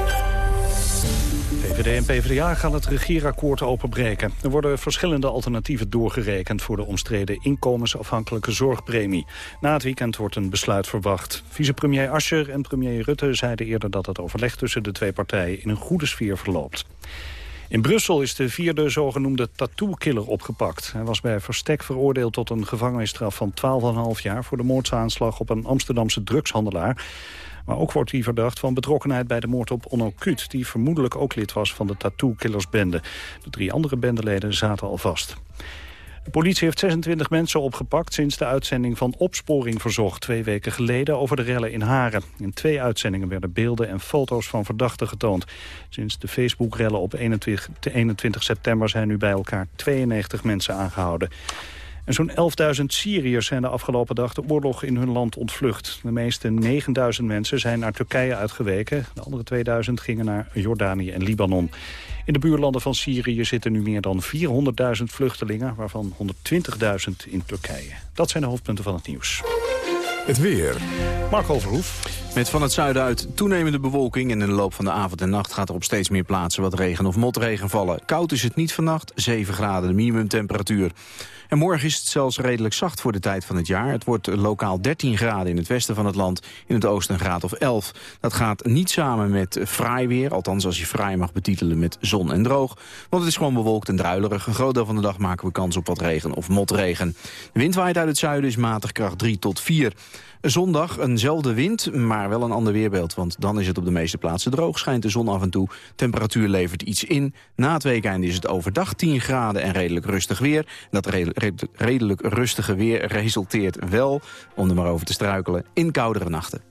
VVD en PvdA gaan het regeerakkoord openbreken. Er worden verschillende alternatieven doorgerekend... voor de omstreden inkomensafhankelijke zorgpremie. Na het weekend wordt een besluit verwacht. Vicepremier Ascher en premier Rutte zeiden eerder... dat het overleg tussen de twee partijen in een goede sfeer verloopt. In Brussel is de vierde zogenoemde tattoo-killer opgepakt. Hij was bij Verstek veroordeeld tot een gevangenisstraf van 12,5 jaar... voor de moordsaanslag op een Amsterdamse drugshandelaar. Maar ook wordt hij verdacht van betrokkenheid bij de moord op Onno die vermoedelijk ook lid was van de tattoo-killersbende. De drie andere bendeleden zaten al vast. De politie heeft 26 mensen opgepakt sinds de uitzending van Opsporing Verzocht... twee weken geleden over de rellen in Haren. In twee uitzendingen werden beelden en foto's van verdachten getoond. Sinds de Facebook-rellen op 21, 21 september zijn nu bij elkaar 92 mensen aangehouden. En zo'n 11.000 Syriërs zijn de afgelopen dag de oorlog in hun land ontvlucht. De meeste 9.000 mensen zijn naar Turkije uitgeweken. De andere 2.000 gingen naar Jordanië en Libanon. In de buurlanden van Syrië zitten nu meer dan 400.000 vluchtelingen... waarvan 120.000 in Turkije. Dat zijn de hoofdpunten van het nieuws. Het weer. Marco Verhoef. Met van het zuiden uit toenemende bewolking... en in de loop van de avond en nacht gaat er op steeds meer plaatsen wat regen of motregen vallen. Koud is het niet vannacht, 7 graden de minimumtemperatuur. En morgen is het zelfs redelijk zacht voor de tijd van het jaar. Het wordt lokaal 13 graden in het westen van het land, in het oosten een graad of 11. Dat gaat niet samen met fraai weer, althans als je fraai mag betitelen met zon en droog. Want het is gewoon bewolkt en druilerig. Een groot deel van de dag maken we kans op wat regen of motregen. De wind waait uit het zuiden, is matig kracht 3 tot 4. Zondag eenzelfde wind, maar wel een ander weerbeeld. Want dan is het op de meeste plaatsen droog, schijnt de zon af en toe. Temperatuur levert iets in. Na het weekend is het overdag 10 graden en redelijk rustig weer. Dat redelijk rustige weer resulteert wel, om er maar over te struikelen, in koudere nachten.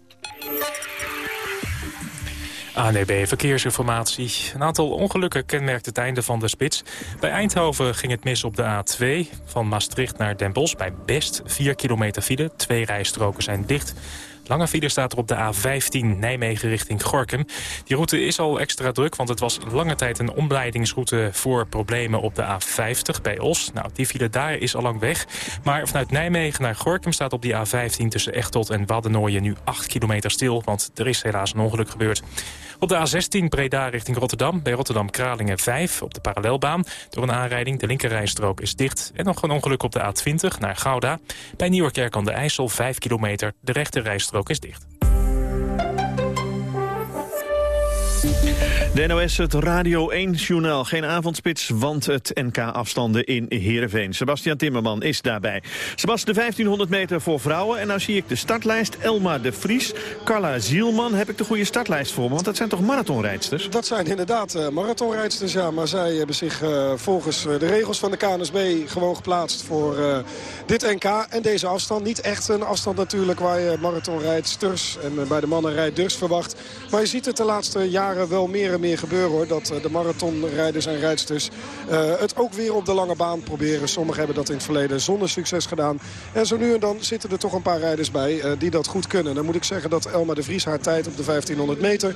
ANEB Verkeersinformatie. Een aantal ongelukken kenmerkt het einde van de spits. Bij Eindhoven ging het mis op de A2 van Maastricht naar Den Bosch. Bij Best 4 kilometer file. Twee rijstroken zijn dicht. Lange file staat er op de A15 Nijmegen richting Gorkum. Die route is al extra druk, want het was lange tijd een omleidingsroute voor problemen op de A50 bij Os. Nou, die file daar is al lang weg. Maar vanuit Nijmegen naar Gorkum staat op die A15 tussen Echtelt en Waddenooien nu 8 kilometer stil, want er is helaas een ongeluk gebeurd. Op de A16 Breda richting Rotterdam. Bij Rotterdam-Kralingen 5 op de parallelbaan. Door een aanrijding, de linkerrijstrook is dicht. En nog een ongeluk op de A20 naar Gouda. Bij Nieuwerkerk aan de IJssel 5 kilometer. De rechterrijstrook is dicht. De NOS, het Radio 1-journaal. Geen avondspits, want het NK-afstanden in Heerenveen. Sebastian Timmerman is daarbij. Sebastian, de 1500 meter voor vrouwen. En nou zie ik de startlijst. Elma de Vries, Carla Zielman. Heb ik de goede startlijst voor me? Want dat zijn toch marathonrijdsters? Dat zijn inderdaad uh, marathonrijdsters, ja. Maar zij hebben zich uh, volgens de regels van de KNSB gewoon geplaatst voor dit NK. En deze afstand. Niet echt een afstand natuurlijk waar je marathonrijdsters en bij de mannen rijders verwacht. Maar je ziet het de laatste jaren wel meer en meer gebeuren hoor. Dat uh, de marathonrijders en rijdsters uh, het ook weer op de lange baan proberen. Sommigen hebben dat in het verleden zonder succes gedaan. En zo nu en dan zitten er toch een paar rijders bij uh, die dat goed kunnen. Dan moet ik zeggen dat Elma de Vries haar tijd op de 1500 meter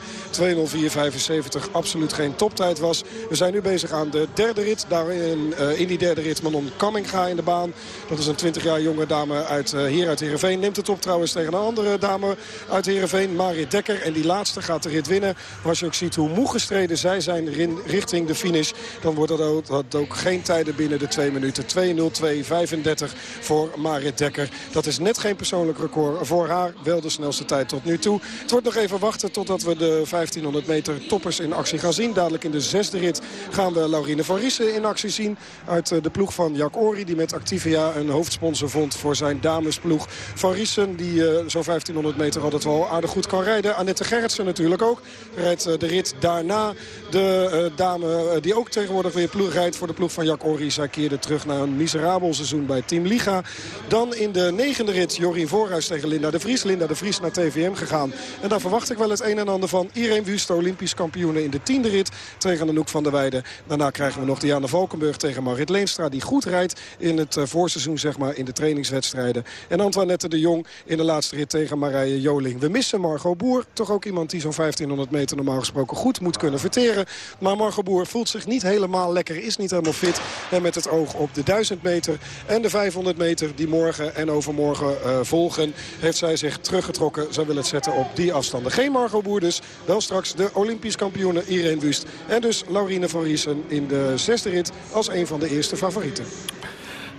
2.04.75 absoluut geen toptijd was. We zijn nu bezig aan de derde rit. Daarin, in die derde rit Manon Kamminga in de baan. Dat is een 20 jaar jonge dame uit, hier uit Heerenveen. Neemt het op trouwens tegen een andere dame uit Heerenveen. Marit Dekker. En die laatste gaat de rit winnen. Als je ook ziet hoe moe zij zijn richting de finish... dan wordt dat ook, ook geen tijden binnen de 2 minuten. 2.02.35 voor Marit Dekker. Dat is net geen persoonlijk record. Voor haar wel de snelste tijd tot nu toe. Het wordt nog even wachten totdat we de 1500 meter toppers in actie gaan zien. Dadelijk in de zesde rit gaan we Laurine van Riesen in actie zien. Uit de ploeg van Jack Ori die met Activia een hoofdsponsor vond voor zijn damesploeg. Van Riesen die uh, zo'n 1500 meter altijd wel aardig goed kan rijden. Annette Gerritsen natuurlijk ook. Rijdt uh, de rit daarna. De uh, dame die ook tegenwoordig weer ploeg rijdt voor de ploeg van Jack Ori. Zij keerde terug naar een miserabel seizoen bij Team Liga. Dan in de negende rit Jorien Voorhuis tegen Linda de Vries. Linda de Vries naar TVM gegaan. En daar verwacht ik wel het een en ander van. Irene Wust, Olympisch kampioene in de tiende rit tegen Anouk van der Weijden. Daarna krijgen we nog Diana Valkenburg tegen Marit Leenstra. Die goed rijdt in het voorseizoen zeg maar, in de trainingswedstrijden. En Antoinette de Jong in de laatste rit tegen Marije Joling. We missen Margot Boer. Toch ook iemand die zo'n 1500 meter normaal gesproken goed moet kunnen verteren. Maar Margot Boer voelt zich niet helemaal lekker. Is niet helemaal fit. En met het oog op de 1000 meter en de 500 meter die morgen en overmorgen uh, volgen... heeft zij zich teruggetrokken. Zij wil het zetten op die afstanden. Geen Margot Boer dus. Wel straks de Olympisch kampioene Irene Wust. En dus Laurine van Riesen in de zesde rit als een van de eerste favorieten.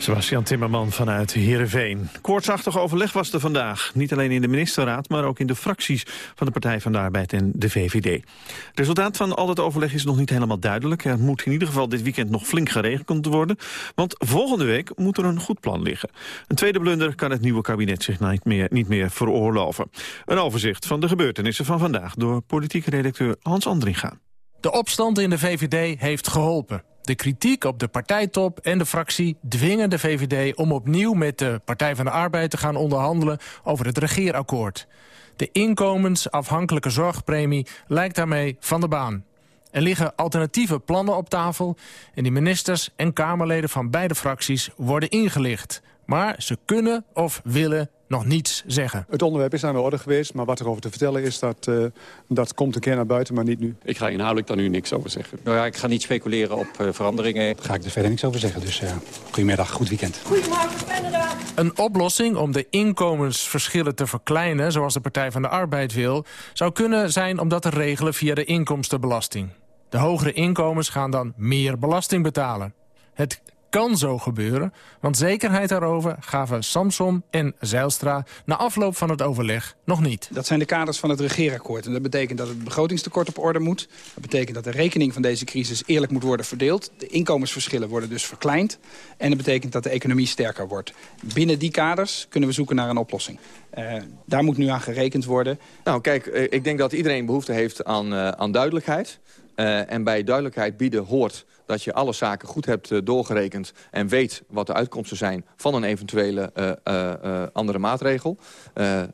Sebastian Timmerman vanuit Heerenveen. Koortsachtig overleg was er vandaag. Niet alleen in de ministerraad, maar ook in de fracties van de Partij van de Arbeid en de VVD. Het resultaat van al het overleg is nog niet helemaal duidelijk. Er moet in ieder geval dit weekend nog flink geregeld worden. Want volgende week moet er een goed plan liggen. Een tweede blunder kan het nieuwe kabinet zich niet meer, niet meer veroorloven. Een overzicht van de gebeurtenissen van vandaag door politiek redacteur Hans Andringa. De opstand in de VVD heeft geholpen. De kritiek op de partijtop en de fractie dwingen de VVD om opnieuw met de Partij van de Arbeid te gaan onderhandelen over het regeerakkoord. De inkomensafhankelijke zorgpremie lijkt daarmee van de baan. Er liggen alternatieve plannen op tafel en die ministers en Kamerleden van beide fracties worden ingelicht. Maar ze kunnen of willen nog niets zeggen. Het onderwerp is aan de orde geweest, maar wat er over te vertellen is... dat, uh, dat komt een keer naar buiten, maar niet nu. Ik ga inhoudelijk daar nu niks over zeggen. Nou ja, ik ga niet speculeren op uh, veranderingen. Daar ga ik er verder niks over zeggen, dus uh, goedemiddag, goed weekend. Goedemorgen, Canada. Een oplossing om de inkomensverschillen te verkleinen... zoals de Partij van de Arbeid wil... zou kunnen zijn om dat te regelen via de inkomstenbelasting. De hogere inkomens gaan dan meer belasting betalen. Het kan zo gebeuren, want zekerheid daarover gaven Samsom en Zeilstra na afloop van het overleg nog niet. Dat zijn de kaders van het regeerakkoord. En dat betekent dat het begrotingstekort op orde moet. Dat betekent dat de rekening van deze crisis eerlijk moet worden verdeeld. De inkomensverschillen worden dus verkleind. En dat betekent dat de economie sterker wordt. Binnen die kaders kunnen we zoeken naar een oplossing. Uh, daar moet nu aan gerekend worden. Nou kijk, eh, ik denk dat iedereen behoefte heeft aan, uh, aan duidelijkheid. Uh, en bij duidelijkheid bieden hoort dat je alle zaken goed hebt uh, doorgerekend... en weet wat de uitkomsten zijn van een eventuele uh, uh, andere maatregel.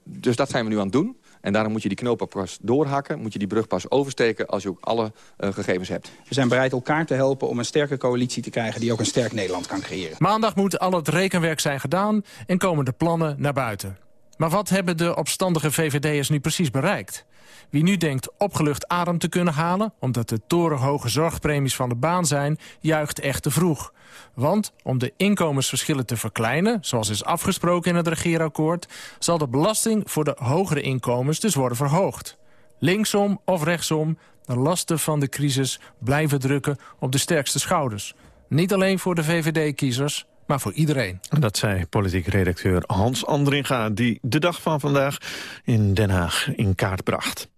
dus dat zijn we nu aan het doen. En daarom moet je die knoop pas doorhakken, moet je die brug pas oversteken... als je ook alle gegevens hebt. We zijn bereid elkaar te helpen om een sterke coalitie te krijgen... die ook een sterk Nederland kan creëren. Maandag moet al het rekenwerk zijn gedaan en komen de plannen naar buiten. Maar wat hebben de opstandige VVD'ers nu precies bereikt? Wie nu denkt opgelucht adem te kunnen halen... omdat de torenhoge zorgpremies van de baan zijn... juicht echt te vroeg. Want om de inkomensverschillen te verkleinen... zoals is afgesproken in het regeerakkoord... zal de belasting voor de hogere inkomens dus worden verhoogd. Linksom of rechtsom, de lasten van de crisis blijven drukken op de sterkste schouders. Niet alleen voor de VVD-kiezers, maar voor iedereen. Dat zei politiek redacteur Hans Andringa... die de dag van vandaag in Den Haag in kaart bracht.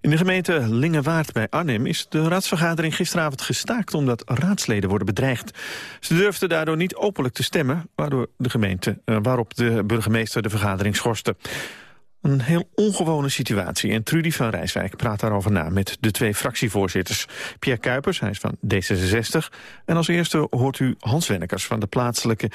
In de gemeente Lingewaard bij Arnhem is de raadsvergadering gisteravond gestaakt omdat raadsleden worden bedreigd. Ze durfden daardoor niet openlijk te stemmen, waardoor de gemeente, eh, waarop de burgemeester de vergadering schorste. Een heel ongewone situatie. En Trudy van Rijswijk praat daarover na met de twee fractievoorzitters. Pierre Kuipers, hij is van D66. En als eerste hoort u Hans Wennekers van de plaatselijke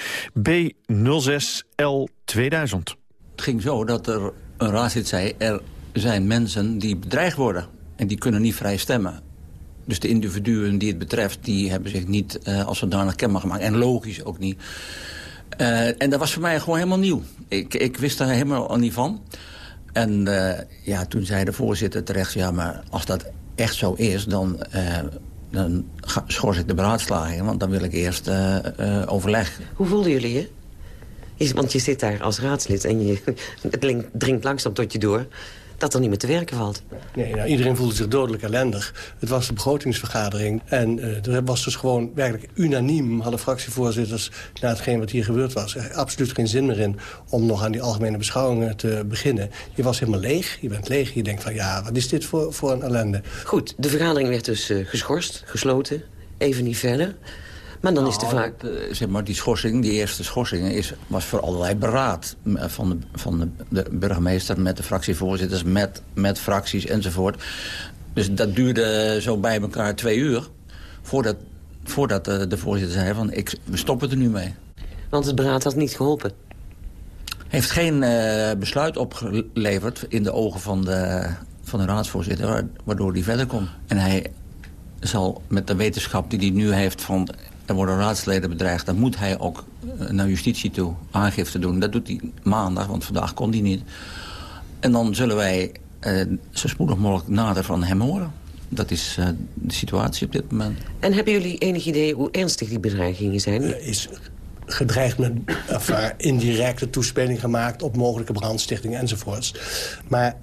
B06L 2000. Het ging zo dat er een raadslid zei... er zijn mensen die bedreigd worden. En die kunnen niet vrij stemmen. Dus de individuen die het betreft, die hebben zich niet uh, als zodanig kenbaar gemaakt. En logisch ook niet. Uh, en dat was voor mij gewoon helemaal nieuw. Ik, ik wist daar helemaal al niet van. En uh, ja, toen zei de voorzitter terecht... ja, maar als dat echt zo is, dan, dan schors ik de beraadslaging. Want dan wil ik eerst overleg. Hoe voelden jullie je? Want je zit daar als raadslid en je, het dringt langzaam tot je door dat er niet meer te werken valt. Nee, nou, iedereen voelde zich dodelijk ellendig. Het was de begrotingsvergadering. En uh, er was dus gewoon werkelijk unaniem... hadden fractievoorzitters na hetgeen wat hier gebeurd was... er absoluut geen zin meer in om nog aan die algemene beschouwingen te beginnen. Je was helemaal leeg. Je bent leeg. Je denkt van ja, wat is dit voor, voor een ellende? Goed, de vergadering werd dus uh, geschorst, gesloten. Even niet verder. Maar dan is de Nou, vraag... eh, zeg maar, die schorsing, die eerste schorsing is, was voor allerlei beraad. eh, Van, de, van de, de burgemeester met de fractievoorzitters, met, met fracties enzovoort. Dus dat duurde zo bij elkaar twee uur. Voordat, voordat de, de voorzitter zei van, ik, we stoppen er nu mee. Want het beraad had niet geholpen. Heeft geen eh, besluit opgeleverd in de ogen van de, van de raadsvoorzitter... wa- waardoor hij verder kon. En hij zal met de wetenschap die hij nu heeft van... er worden raadsleden bedreigd... dan moet hij ook eh, naar justitie toe aangifte doen. Dat doet hij maandag, want vandaag kon hij niet. En dan zullen wij eh, zo spoedig mogelijk nader van hem horen. Dat is eh, de situatie op dit moment. En hebben jullie enig idee hoe ernstig die bedreigingen zijn? is gedreigd met enfin, indirecte toespeling gemaakt... op mogelijke brandstichtingen enzovoorts. Maar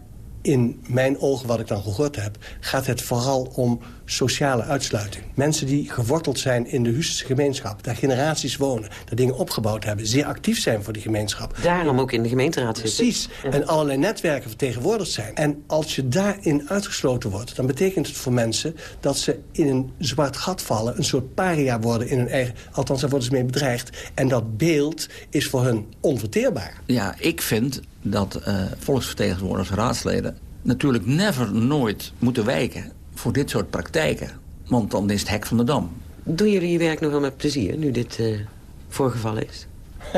in mijn ogen, wat ik dan gehoord heb... gaat het vooral om sociale uitsluiting. Mensen die geworteld zijn in de Hussische gemeenschap... daar generaties wonen, daar dingen opgebouwd hebben... zeer actief zijn voor die gemeenschap. Daarom ook in de gemeenteraad zitten. Precies. En allerlei netwerken vertegenwoordigd zijn. En als je daarin uitgesloten wordt... dan betekent het voor mensen dat ze in een zwart gat vallen... een soort paria worden in hun eigen... althans, daar worden ze mee bedreigd. En dat beeld is voor hun onverteerbaar. Ja, ik vind dat eh, volksvertegenwoordigers, raadsleden... natuurlijk never, nooit moeten wijken voor dit soort praktijken. Want dan is het hek van de dam. Doen jullie je werk nog wel met plezier, nu dit eh, voorgevallen is?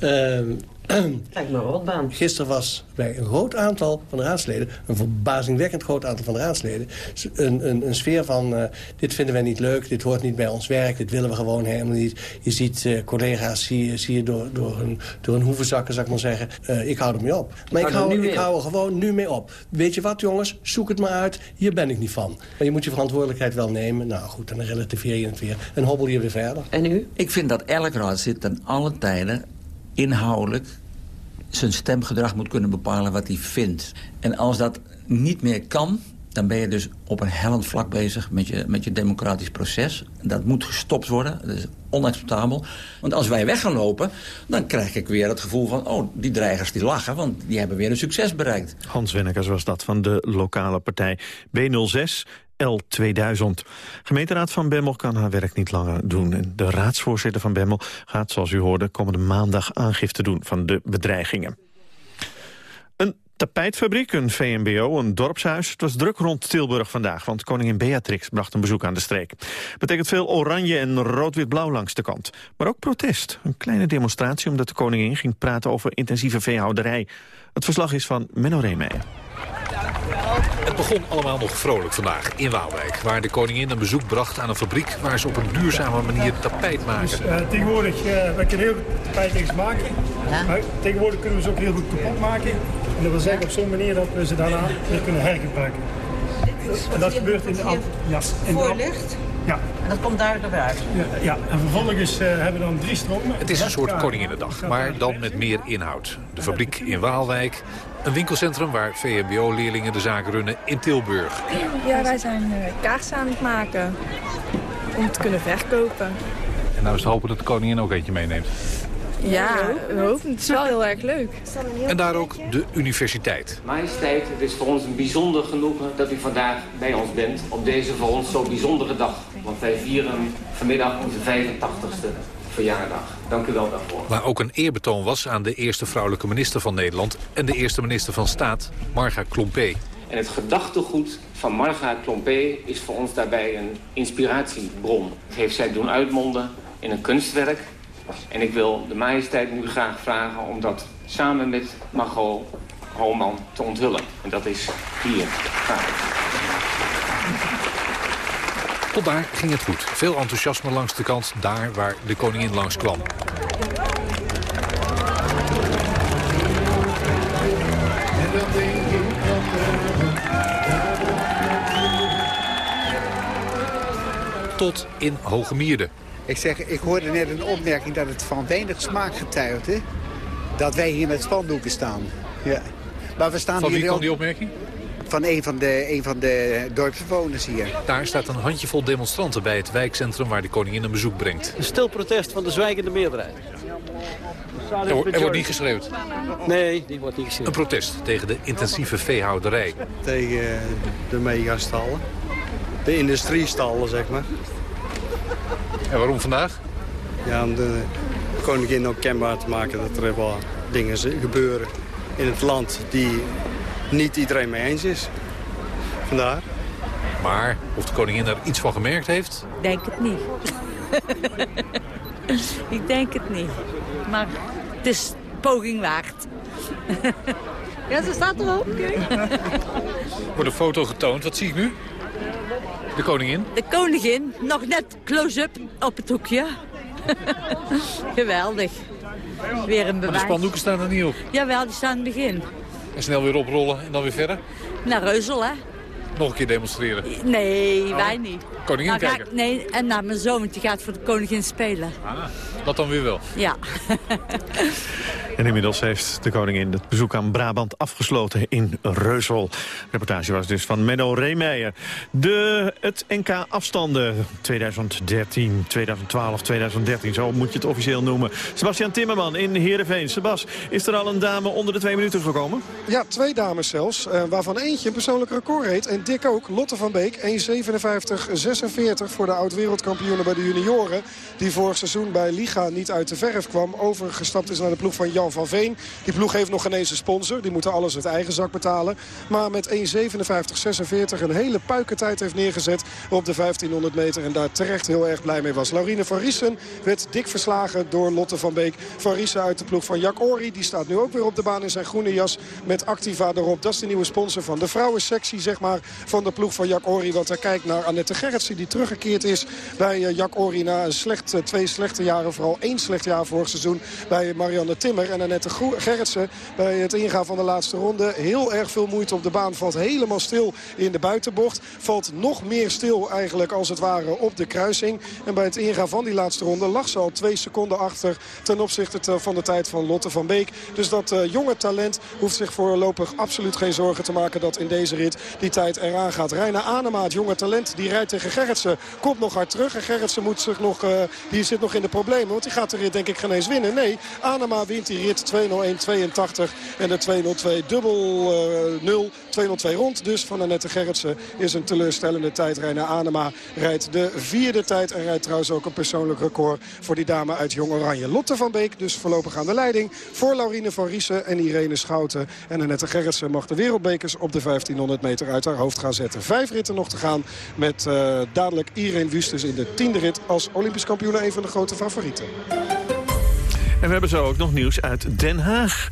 Ehm, Lijkt me een rotbaan. Gisteren was bij een groot aantal van de raadsleden... een verbazingwekkend groot aantal van de raadsleden... een, een, een sfeer van... eh, dit vinden wij niet leuk, dit hoort niet bij ons werk... dit willen we gewoon helemaal niet. Je ziet eh, collega's zie, je- zie je door, door, hun, door hun hoeven zakken, zou ik maar zeggen. Eh, ik hou er mee op. Maar ik, hou er ik hou er gewoon nu mee op. Weet je wat, jongens? Zoek het maar uit. Hier ben ik niet van. Maar je moet je verantwoordelijkheid wel nemen. Nou goed, dan relativeer je het weer. En hobbel je weer verder. En u? Ik vind dat elk raadslid ten alle tijden inhoudelijk zijn stemgedrag moet kunnen bepalen wat hij vindt. En als dat niet meer kan, dan ben je dus op een hellend vlak bezig met je, met je democratisch proces. Dat moet gestopt worden. Dat is onacceptabel. Want als wij weg gaan lopen, dan krijg ik weer het gevoel van... oh, die dreigers die lachen, want die hebben weer een succes bereikt. Hans Wennekers was dat van de lokale partij B06 L2000. Gemeenteraad van Bemmel kan haar werk niet langer doen. En de raadsvoorzitter van Bemmel gaat, zoals u hoorde... komende maandag aangifte doen van de bedreigingen. Een tapijtfabriek, een VMBO, een dorpshuis. Het was druk rond Tilburg vandaag, want koningin Beatrix bracht een bezoek aan de streek. Betekent veel oranje en rood-wit-blauw langs de kant. Maar ook protest. Een kleine demonstratie omdat de koningin ging praten over intensieve veehouderij. Het verslag is van Menno Reemeijer. Het begon allemaal nog vrolijk vandaag in Waalwijk... waar de koningin een bezoek bracht aan een fabriek... waar ze op een duurzame manier tapijt maken. Dus eh, tegenwoordig, uh, we kunnen heel goed tapijtjes maken. Maar tegenwoordig kunnen we ze ook heel goed kapot maken. En dat wil zeggen op zo'n manier dat we ze daarna weer kunnen hergebruiken. En dat gebeurt in de... am- Ja, in de? Ja. En dat komt duidelijk uit. Ja, ja. en vervolgens eh, hebben we dan drie stromen. Het is een soort Koninginnedag, maar dan met meer inhoud. De fabriek in Waalwijk, een winkelcentrum waar VMBO-leerlingen de zaak runnen in Tilburg. Ja, wij zijn eh, kaarsen aan het maken om te kunnen verkopen. En nou is het hopen dat de koningin ook eentje meeneemt. Ja, we hopen. Het is wel heel erg leuk. En daar ook de universiteit. Majesteit, het is voor ons een bijzonder genoegen dat u vandaag bij ons bent op deze voor ons zo bijzondere dag. Want wij vieren vanmiddag onze 85ste verjaardag. Dank u wel daarvoor. Waar ook een eerbetoon was aan de eerste vrouwelijke minister van Nederland... en de eerste minister van Staat, Marga Klompé. En het gedachtegoed van Marga Klompé is voor ons daarbij een inspiratiebron. Het heeft zij doen uitmonden in een kunstwerk. En ik wil de majesteit nu graag vragen om dat samen met Margot Homan te onthullen. En dat is hier. Graag. Tot daar ging het goed. Veel enthousiasme langs de kant, daar waar de koningin langs kwam. Tot in Hogemierde. Ik zeg, ik hoorde net een opmerking dat het van weinig smaak getuigde... dat wij hier met spandoeken staan. Ja. Maar we staan Van wie hier kwam ook die opmerking? Van een van, de, een van de dorpsbewoners hier. Daar staat een handjevol demonstranten bij het wijkcentrum waar de koningin een bezoek brengt. Een stil protest van de zwijgende meerderheid. Er, wordt- er wordt niet geschreeuwd. Nee, die wordt niet Een geschreeuwd. protest tegen de intensieve veehouderij. Tegen de megastallen. De industriestallen, zeg maar. En waarom vandaag? Ja, om de koningin ook kenbaar te maken dat er wel dingen gebeuren in het land die niet iedereen mee eens is. Vandaar. Maar of de koningin er iets van gemerkt heeft? Ik denk het niet. ik denk het niet. Maar het is poging waard. ja, ze staat erop. Wordt een foto getoond. Wat zie ik nu? De koningin. De koningin, nog net close-up op het hoekje. Geweldig. Weer een Maar de bewijs. spandoeken staan er niet op. Jawel, die staan in het begin. En snel weer oprollen en dan weer verder. Naar Reuzel, hè? Nog een keer demonstreren. Nee, wij niet. Koningin Nou, ik- kijken. nee, en naar mijn zoon, want die gaat voor de koningin spelen. Ah, dat dan weer wel. Ja. En inmiddels heeft de koningin het bezoek aan Brabant afgesloten in Reusel. De reportage was dus van Menno Reemeijer. De, het NK afstanden 2013, 2012, 2013, zo moet je het officieel noemen. Sebastian Timmerman in Heerenveen. Sebas, is er al een dame onder de twee minuten gekomen? Ja, twee dames zelfs, eh, waarvan eentje een persoonlijk record heet. En dik ook, Lotte van Beek, 1.57.46 voor de oud-wereldkampioenen bij de junioren. Die vorig seizoen bij Liga niet uit de verf kwam. Overgestapt is naar de ploeg van Jan van Veen. Die ploeg heeft nog geen eens een sponsor. Die moeten alles uit eigen zak betalen. Maar met 1.57.46 een hele puikentijd heeft neergezet op de 1500 meter. En daar terecht heel erg blij mee was. Laurine van Riesen werd dik verslagen door Lotte van Beek. Van Riesen uit de ploeg van Jack Ori. Die staat nu ook weer op de baan in zijn groene jas met Activa erop. Dat is de nieuwe sponsor van de vrouwensectie zeg maar, van de ploeg van Jack Ori. Want hij kijkt naar Annette Gerritsen die teruggekeerd is bij eh, Jack Ori na een slecht, eh, twee slechte jaren. Vooral één slecht jaar vorig seizoen bij Marianne Timmer. En Annette Gerritsen bij het ingaan van de laatste ronde. Heel erg veel moeite op de baan. Valt helemaal stil in de buitenbocht. Valt nog meer stil eigenlijk als het ware op de kruising. En bij het ingaan van die laatste ronde lag ze al twee seconden achter ten opzichte te- van de tijd van Lotte van Beek. Dus dat eh, jonge talent hoeft zich voorlopig absoluut geen zorgen te maken dat in deze rit die tijd eraan gaat. Reina Anema, het jonge talent, die rijdt tegen Gerritsen. Komt nog hard terug en Gerritsen moet zich nog, eh, die zit nog in de problemen. Want die gaat de rit denk ik geen eens winnen. Nee, Anema wint die rit 2.01.82 en de 2.02 dubbel eh 0. 2.02 rond dus van Annette Gerritsen is een teleurstellende tijd. Reina Anema rijdt de vierde tijd en rijdt trouwens ook een persoonlijk record voor die dame uit Jong Oranje. Lotte van Beek dus voorlopig aan de leiding voor Laurine van Riesen en Irene Schouten. En Annette Gerritsen mag de wereldbekers op de 1500 meter uit haar hoofd gaan zetten. Vijf ritten nog te gaan met eh, dadelijk Irene Wustes in de tiende rit als Olympisch kampioen een van de grote favorieten. En we hebben zo ook nog nieuws uit Den Haag.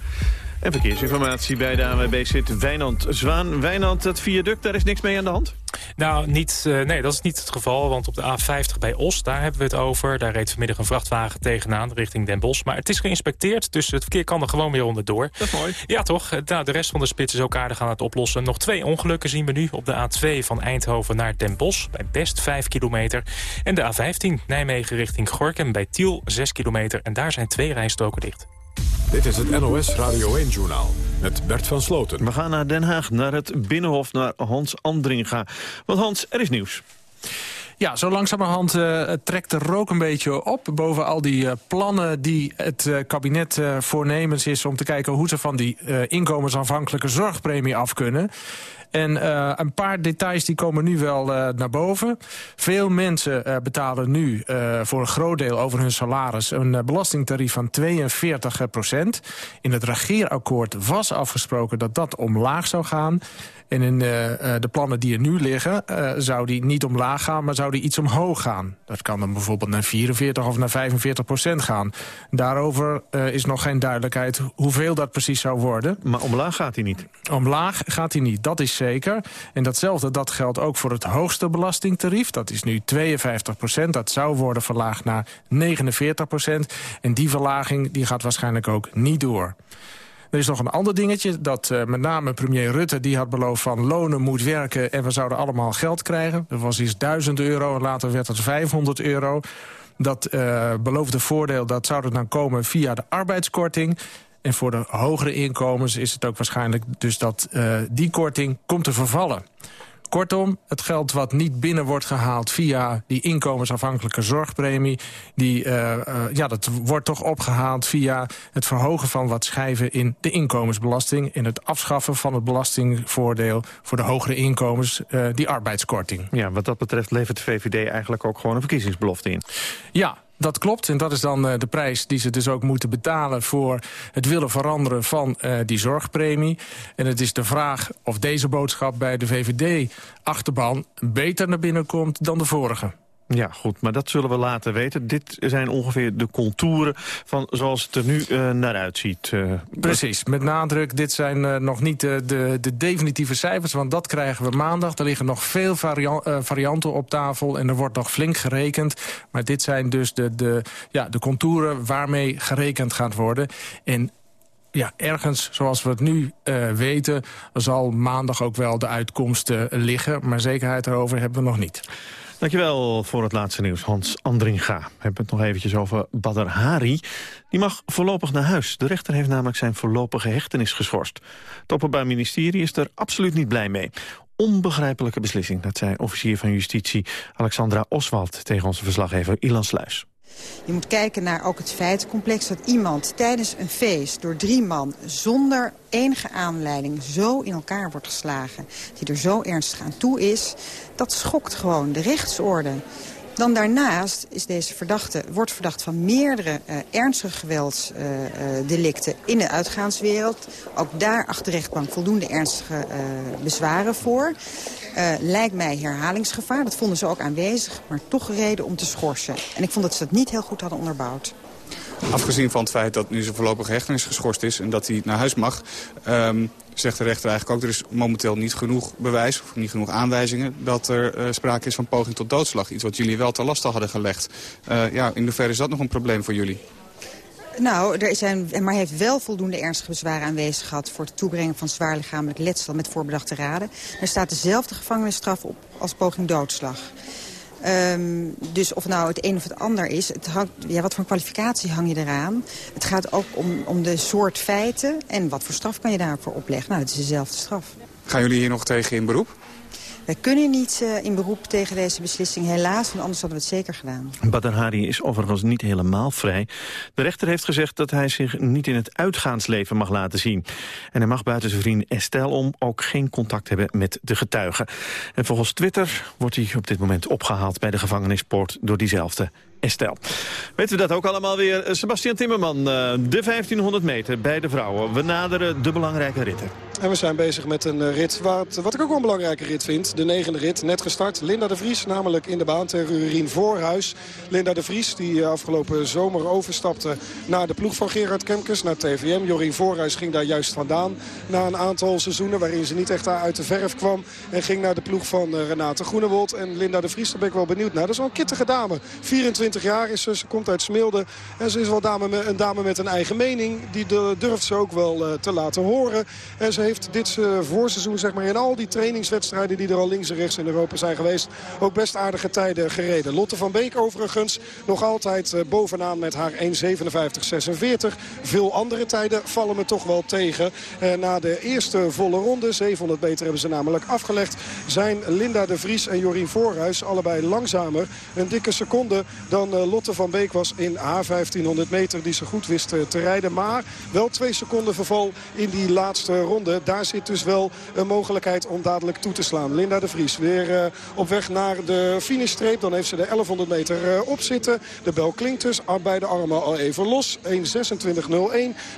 En verkeersinformatie bij de ANWB zit Wijnand Zwaan. Wijnand, het viaduct, daar is niks mee aan de hand? Nou, niet, eh, nee, dat is niet het geval. Want op de A50 bij Os, daar hebben we het over. Daar reed vanmiddag een vrachtwagen tegenaan richting Den Bosch. Maar het is geïnspecteerd, dus het verkeer kan er gewoon weer onderdoor. Dat is mooi. Ja, toch? Eh, Nou, de rest van de spits is ook aardig aan het oplossen. Nog twee ongelukken zien we nu op de A2 van Eindhoven naar Den Bosch. Bij Best 5 kilometer. En de A15 Nijmegen richting Gorkum bij Tiel 6 kilometer. En daar zijn twee rijstroken dicht. Dit is het NOS Radio 1-journaal met Bert van Sloten. We gaan naar Den Haag, naar het Binnenhof, naar Hans Andringa. Want Hans, er is nieuws. Ja, zo langzamerhand eh, trekt de rook een beetje op... boven al die eh, plannen die het eh, kabinet eh, voornemens is... om te kijken hoe ze van die eh, inkomensafhankelijke zorgpremie af kunnen. En eh, een paar details die komen nu wel eh, naar boven. Veel mensen eh, betalen nu voor een groot deel over hun salaris... een belastingtarief van 42 procent. In het regeerakkoord was afgesproken dat dat omlaag zou gaan... En in eh, eh, de plannen die er nu liggen, eh, zou die niet omlaag gaan, maar zou die iets omhoog gaan. Dat kan dan bijvoorbeeld naar 44 of naar 45 procent gaan. Daarover is nog geen duidelijkheid hoeveel dat precies zou worden. Maar omlaag gaat hij niet? Omlaag gaat hij niet, dat is zeker. En datzelfde dat geldt ook voor het hoogste belastingtarief. Dat is nu 52 procent. Dat zou worden verlaagd naar 49 procent. En die verlaging die gaat waarschijnlijk ook niet door. Er is nog een ander dingetje, dat uh, met name premier Rutte... die had beloofd van lonen moet werken en we zouden allemaal geld krijgen. Dat was eerst 1000 euro en later werd het 500 euro. Dat uh, beloofde voordeel dat zou er dan komen via de arbeidskorting. En voor de hogere inkomens is het ook waarschijnlijk dus dat uh, die korting komt te vervallen. Kortom, het geld wat niet binnen wordt gehaald via die inkomensafhankelijke zorgpremie... Die, uh, uh, ja, dat wordt toch opgehaald via het verhogen van wat schijven in de inkomensbelasting... en het afschaffen van het belastingvoordeel voor de hogere inkomens, uh, die arbeidskorting. Ja, wat dat betreft levert de VVD eigenlijk ook gewoon een verkiezingsbelofte in. Ja, dat klopt. En dat is dan uh, de prijs die ze dus ook moeten betalen... voor het willen veranderen van uh, die zorgpremie. En het is de vraag of deze boodschap bij de VVD-achterban... beter naar binnen komt dan de vorige. Ja, goed, maar dat zullen we later weten. Dit zijn ongeveer de contouren van zoals het er nu uh, naar uitziet. Uh, Precies, met nadruk, dit zijn uh, nog niet de, de, de, definitieve cijfers... want dat krijgen we maandag. Er liggen nog veel variant, varianten op tafel en er wordt nog flink gerekend. Maar dit zijn dus de, de, ja, de contouren waarmee gerekend gaat worden. En ja, ergens, zoals we het nu weten... zal maandag ook wel de uitkomsten liggen. Maar zekerheid erover hebben we nog niet. Dankjewel voor het laatste nieuws, Hans Andringa. We hebben het nog eventjes over Badr Hari. Die mag voorlopig naar huis. De rechter heeft namelijk zijn voorlopige hechtenis geschorst. Het Openbaar Ministerie is er absoluut niet blij mee. Onbegrijpelijke beslissing, dat zei officier van justitie Alexandra Oswald... tegen onze verslaggever Ilan Sluis. Je moet kijken naar ook het feitencomplex dat iemand tijdens een feest door drie man zonder enige aanleiding zo in elkaar wordt geslagen, die er zo ernstig aan toe is, dat schokt gewoon de rechtsorde. Dan daarnaast is deze verdachte, wordt verdacht van meerdere uh, ernstige geweldsdelicten uh, uh, in de uitgaanswereld. Ook daar achter de rechtbank voldoende ernstige bezwaren voor. Lijkt mij herhalingsgevaar, dat vonden ze ook aanwezig, maar toch reden om te schorsen. En ik vond dat ze dat niet heel goed hadden onderbouwd. Afgezien van het feit dat nu zijn voorlopige hechtenis geschorst is... en dat hij naar huis mag, um, zegt de rechter eigenlijk ook... er is momenteel niet genoeg bewijs of niet genoeg aanwijzingen... dat er uh, sprake is van poging tot doodslag. Iets wat jullie wel te last hadden gelegd. Uh, ja, in hoeverre is dat nog een probleem voor jullie? Nou, er zijn, maar hij heeft wel voldoende ernstige bezwaren aanwezig gehad... voor het toebrengen van zwaar lichamelijk letsel met voorbedachte raden. Er staat dezelfde gevangenisstraf op als poging doodslag. Um, dus of nou het een of het ander is, het hangt, ja, wat voor kwalificatie hang je eraan? Het gaat ook om, om de soort feiten en wat voor straf kan je daarvoor opleggen. Nou, het is dezelfde straf. Gaan jullie hier nog tegen in beroep? Wij kunnen niet uh, in beroep tegen deze beslissing, helaas, want anders hadden we het zeker gedaan. Badr Hari is overigens niet helemaal vrij. De rechter heeft gezegd dat hij zich niet in het uitgaansleven mag laten zien. En hij mag buiten zijn vriend Estelle om ook geen contact hebben met de getuigen. En volgens Twitter wordt hij op dit moment opgehaald bij de gevangenispoort door diezelfde Estelle. Weten we dat ook allemaal weer? Sebastian Timmerman, uh, de 1500 meter bij de vrouwen. We naderen de belangrijke ritten. En we zijn bezig met een rit wat, wat ik ook wel een belangrijke rit vind. De negende rit, net gestart. Linda de Vries, namelijk in de baan tegen Urien Voorhuis. Linda de Vries, die afgelopen zomer overstapte naar de ploeg van Gerard Kemkes, naar TVM. Jorien Voorhuis ging daar juist vandaan na een aantal seizoenen... waarin ze niet echt uit de verf kwam. En ging naar de ploeg van Renate Groenewold. En Linda de Vries, daar ben ik wel benieuwd naar. Dat is wel een kittige dame. 24 jaar is ze, ze komt uit Smilde. En ze is wel dame, een dame met een eigen mening. Die durft ze ook wel te laten horen. En ze heeft dit uh, voorseizoen zeg maar, in al die trainingswedstrijden die er al links en rechts in Europa zijn geweest... ook best aardige tijden gereden. Lotte van Beek overigens nog altijd uh, bovenaan met haar 1.57.46. Veel andere tijden vallen me toch wel tegen. Uh, na de eerste volle ronde, 700 meter hebben ze namelijk afgelegd... zijn Linda de Vries en Jorien Voorhuis allebei langzamer. Een dikke seconde dan Lotte van Beek was in haar 1500 meter... die ze goed wist te rijden. Maar wel twee seconden verval in die laatste ronde daar zit dus wel een mogelijkheid om dadelijk toe te slaan. Linda de Vries weer uh, op weg naar de finishstreep. Dan heeft ze de 1100 meter op zitten. De bel klinkt dus beide armen al even los. 1.26.01.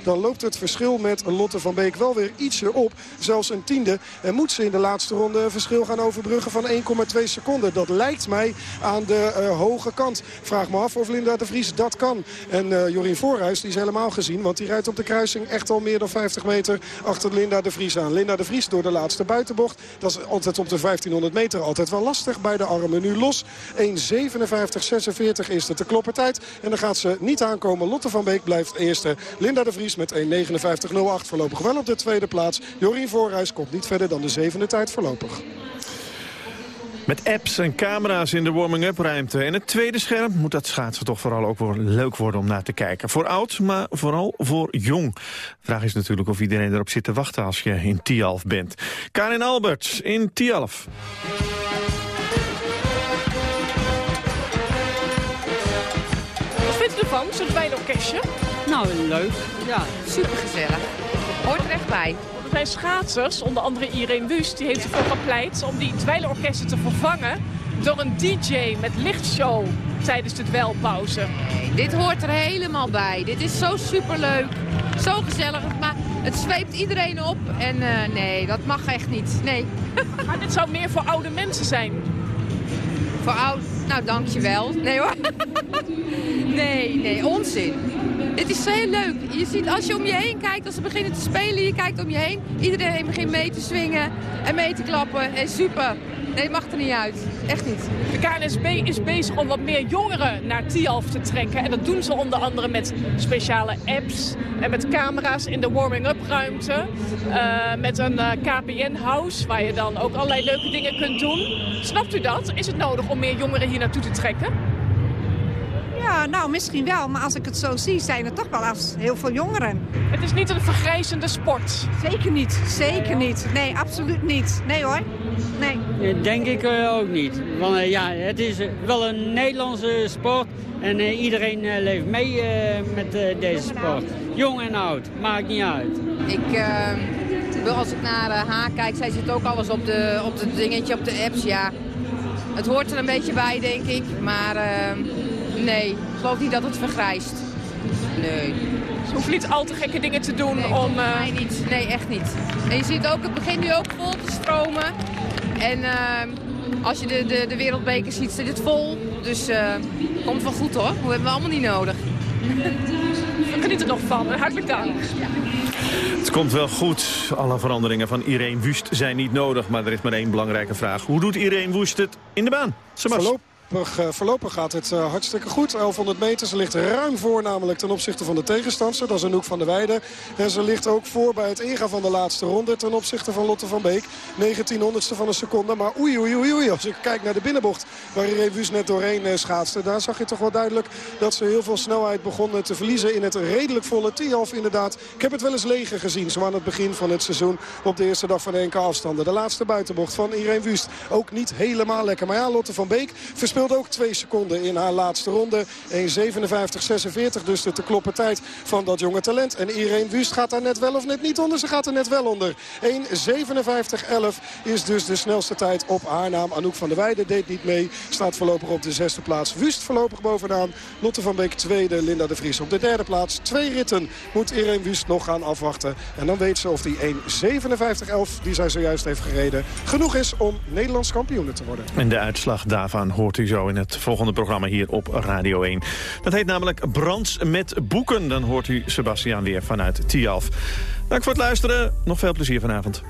Dan loopt het verschil met Lotte van Beek wel weer ietsje op. Zelfs een tiende. En moet ze in de laatste ronde een verschil gaan overbruggen van 1,2 seconden. Dat lijkt mij aan de hoge kant. Vraag me af of Linda de Vries dat kan. En uh, Jorien Voorhuis die is helemaal gezien. Want die rijdt op de kruising echt al meer dan 50 meter achter Linda de Vries aan. Linda de Vries door de laatste buitenbocht. Dat is altijd op de 1500 meter altijd wel lastig. Beide armen nu los. 1.57.46 is het de kloppertijd. En dan gaat ze niet aankomen. Lotte van Beek blijft eerste. Linda de Vries met 1.59.08 voorlopig wel op de tweede plaats. Jorien Voorhuis komt niet verder dan de zevende tijd voorlopig. Met apps en camera's in de warming-up ruimte. En het tweede scherm moet dat schaatsen toch vooral ook wel leuk worden om naar te kijken. Voor oud, maar vooral voor jong. Vraag is natuurlijk of iedereen erop zit te wachten als je in Tialf bent. Karin Alberts in Tialf. Wat vindt u ervan, zo'n wijnorkestje? Nou, leuk. Ja, supergezellig. Hoort er echt bij. Er zijn schaatsers, onder andere Irene Wust, die heeft ervoor gepleit om die dweilerorkesten te vervangen door een DJ met lichtshow tijdens de dweilpauze. Dit hoort er helemaal bij. Dit is zo superleuk. Zo gezellig. Maar het zweept iedereen op. En eh, nee, dat mag echt niet. Nee. Maar dit zou meer voor oude mensen zijn. Voor oud... Nou, dankjewel. Nee hoor. Nee, nee, onzin. Dit is heel leuk. Je ziet als je om je heen kijkt, als ze beginnen te spelen, je kijkt om je heen. Iedereen begint mee te swingen en mee te klappen. En super. Nee, het mag er niet uit. Echt niet. De KNSB is bezig om wat meer jongeren naar Tialf te trekken. En dat doen ze onder andere met speciale apps en met camera's in de warming-up ruimte. Uh, met een uh, KPN-house waar je dan ook allerlei leuke dingen kunt doen. Snapt u dat? Is het nodig om meer jongeren hier naartoe te trekken? Ja, nou misschien wel. Maar als ik het zo zie, zijn er toch wel als heel veel jongeren. Het is niet een vergrijzende sport? Zeker niet. Zeker niet. Nee, absoluut niet. Nee hoor. Nee. Denk ik uh, ook niet. Want uh, ja, het is wel een Nederlandse sport. En uh, iedereen leeft mee met deze sport. Jong en oud. Maakt niet uit. Ik, als ik naar haar kijk, zij zit ook alles op de, op de dingetje, op de apps. Ja, het hoort er een beetje bij, denk ik. Maar Nee, ik geloof niet dat het vergrijst. Nee. Ze hoeven niet al te gekke dingen te doen nee, om... Uh... Nee, niet. nee, echt niet. En je ziet ook, het begint nu ook vol te stromen. En uh, als je de, de, de wereldbeker ziet, zit het vol. Dus uh, komt wel goed hoor. We hebben we allemaal niet nodig. We genieten er nog van. Hartelijk dank. Ja. Het komt wel goed. Alle veranderingen van Irene Wust zijn niet nodig. Maar er is maar één belangrijke vraag. Hoe doet Irene Wust het in de baan? Sebastian. Voorlopig, voorlopig gaat het uh, hartstikke goed. 1100 meter. Ze ligt ruim voor namelijk ten opzichte van de tegenstander. Dat is Anouk van der Weijden. En ze ligt ook voor bij het ingaan van de laatste ronde ten opzichte van Lotte van Beek. 1900ste van een seconde. Maar oei oei oei oei. Als ik kijk naar de binnenbocht waar Irene net doorheen uh, schaatste. Daar zag je toch wel duidelijk dat ze heel veel snelheid begonnen te verliezen in het redelijk volle T-half inderdaad. Ik heb het wel eens leger gezien. Zo aan het begin van het seizoen op de eerste dag van de enkele afstanden. De laatste buitenbocht van Irene Wust. Ook niet helemaal lekker. Maar ja, Lotte van Beek verspeelt ook twee seconden in haar laatste ronde. 1.57.46 dus de te kloppen tijd van dat jonge talent. En Irene Wust gaat daar net wel of net niet onder. Ze gaat er net wel onder. 1.57.11 is dus de snelste tijd op haar naam. Anouk van der Weijden deed niet mee. Staat voorlopig op de zesde plaats. Wust voorlopig bovenaan. Lotte van Beek tweede. Linda de Vries op de derde plaats. Twee ritten moet Irene Wust nog gaan afwachten. En dan weet ze of die 1.57.11 die zij zojuist heeft gereden... genoeg is om Nederlands kampioen te worden. En de uitslag daarvan hoort u zo in het volgende programma hier op Radio 1. Dat heet namelijk Brands met Boeken. Dan hoort u Sebastiaan weer vanuit Tialf. Dank voor het luisteren. Nog veel plezier vanavond.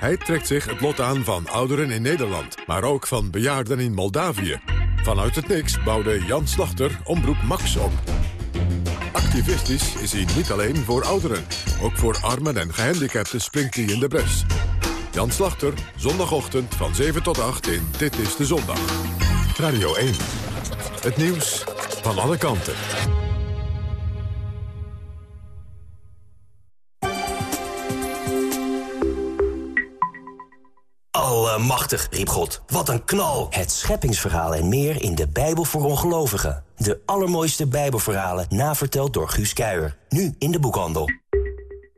Hij trekt zich het lot aan van ouderen in Nederland, maar ook van bejaarden in Moldavië. Vanuit het niks bouwde Jan Slachter Omroep Max op. Activistisch is hij niet alleen voor ouderen. Ook voor armen en gehandicapten springt hij in de bres. Jan Slachter, zondagochtend van 7 tot 8 in Dit is de Zondag. Radio 1. Het nieuws van alle kanten. Allemachtig, riep God. Wat een knal. Het scheppingsverhaal en meer in de Bijbel voor ongelovigen. De allermooiste Bijbelverhalen, naverteld door Guus Kuijer. Nu in de boekhandel.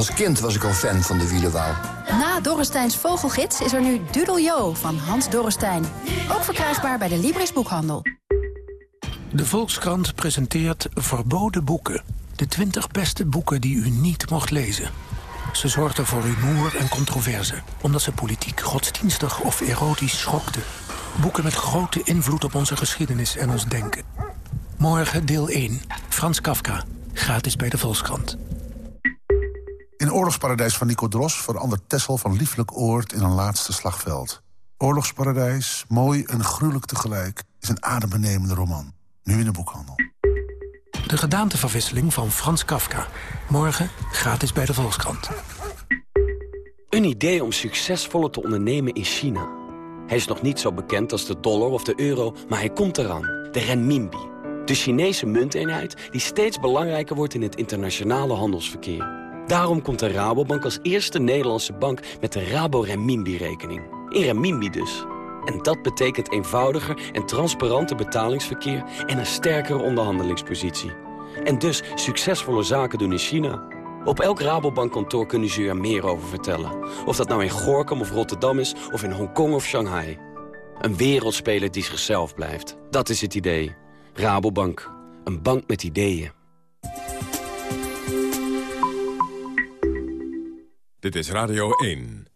Als kind was ik al fan van de Wielenwouw. Na Dorresteins Vogelgids is er nu Dudeljo van Hans Dorrestein. Ook verkrijgbaar bij de Libris Boekhandel. De Volkskrant presenteert Verboden Boeken. De 20 beste boeken die u niet mocht lezen. Ze zorgden voor rumoer en controverse, omdat ze politiek, godsdienstig of erotisch schokten. Boeken met grote invloed op onze geschiedenis en ons denken. Morgen deel 1. Frans Kafka. Gratis bij de Volkskrant. In Oorlogsparadijs van Nico Dros verandert Tessel van lieflijk oord in een laatste slagveld. Oorlogsparadijs, mooi en gruwelijk tegelijk, is een adembenemende roman. Nu in de boekhandel. De gedaanteverwisseling van Frans Kafka. Morgen gratis bij de Volkskrant. Een idee om succesvoller te ondernemen in China. Hij is nog niet zo bekend als de dollar of de euro, maar hij komt eraan. De renminbi. De Chinese munteenheid die steeds belangrijker wordt in het internationale handelsverkeer. Daarom komt de Rabobank als eerste Nederlandse bank met de Rabo Renminbi-rekening. In renminbi dus. En dat betekent eenvoudiger en transparanter betalingsverkeer en een sterkere onderhandelingspositie. En dus succesvolle zaken doen in China. Op elk Rabobankkantoor kunnen ze u er meer over vertellen. Of dat nou in Gorkum of Rotterdam is, of in Hongkong of Shanghai. Een wereldspeler die zichzelf blijft. Dat is het idee. Rabobank. Een bank met ideeën. Dit is Radio 1.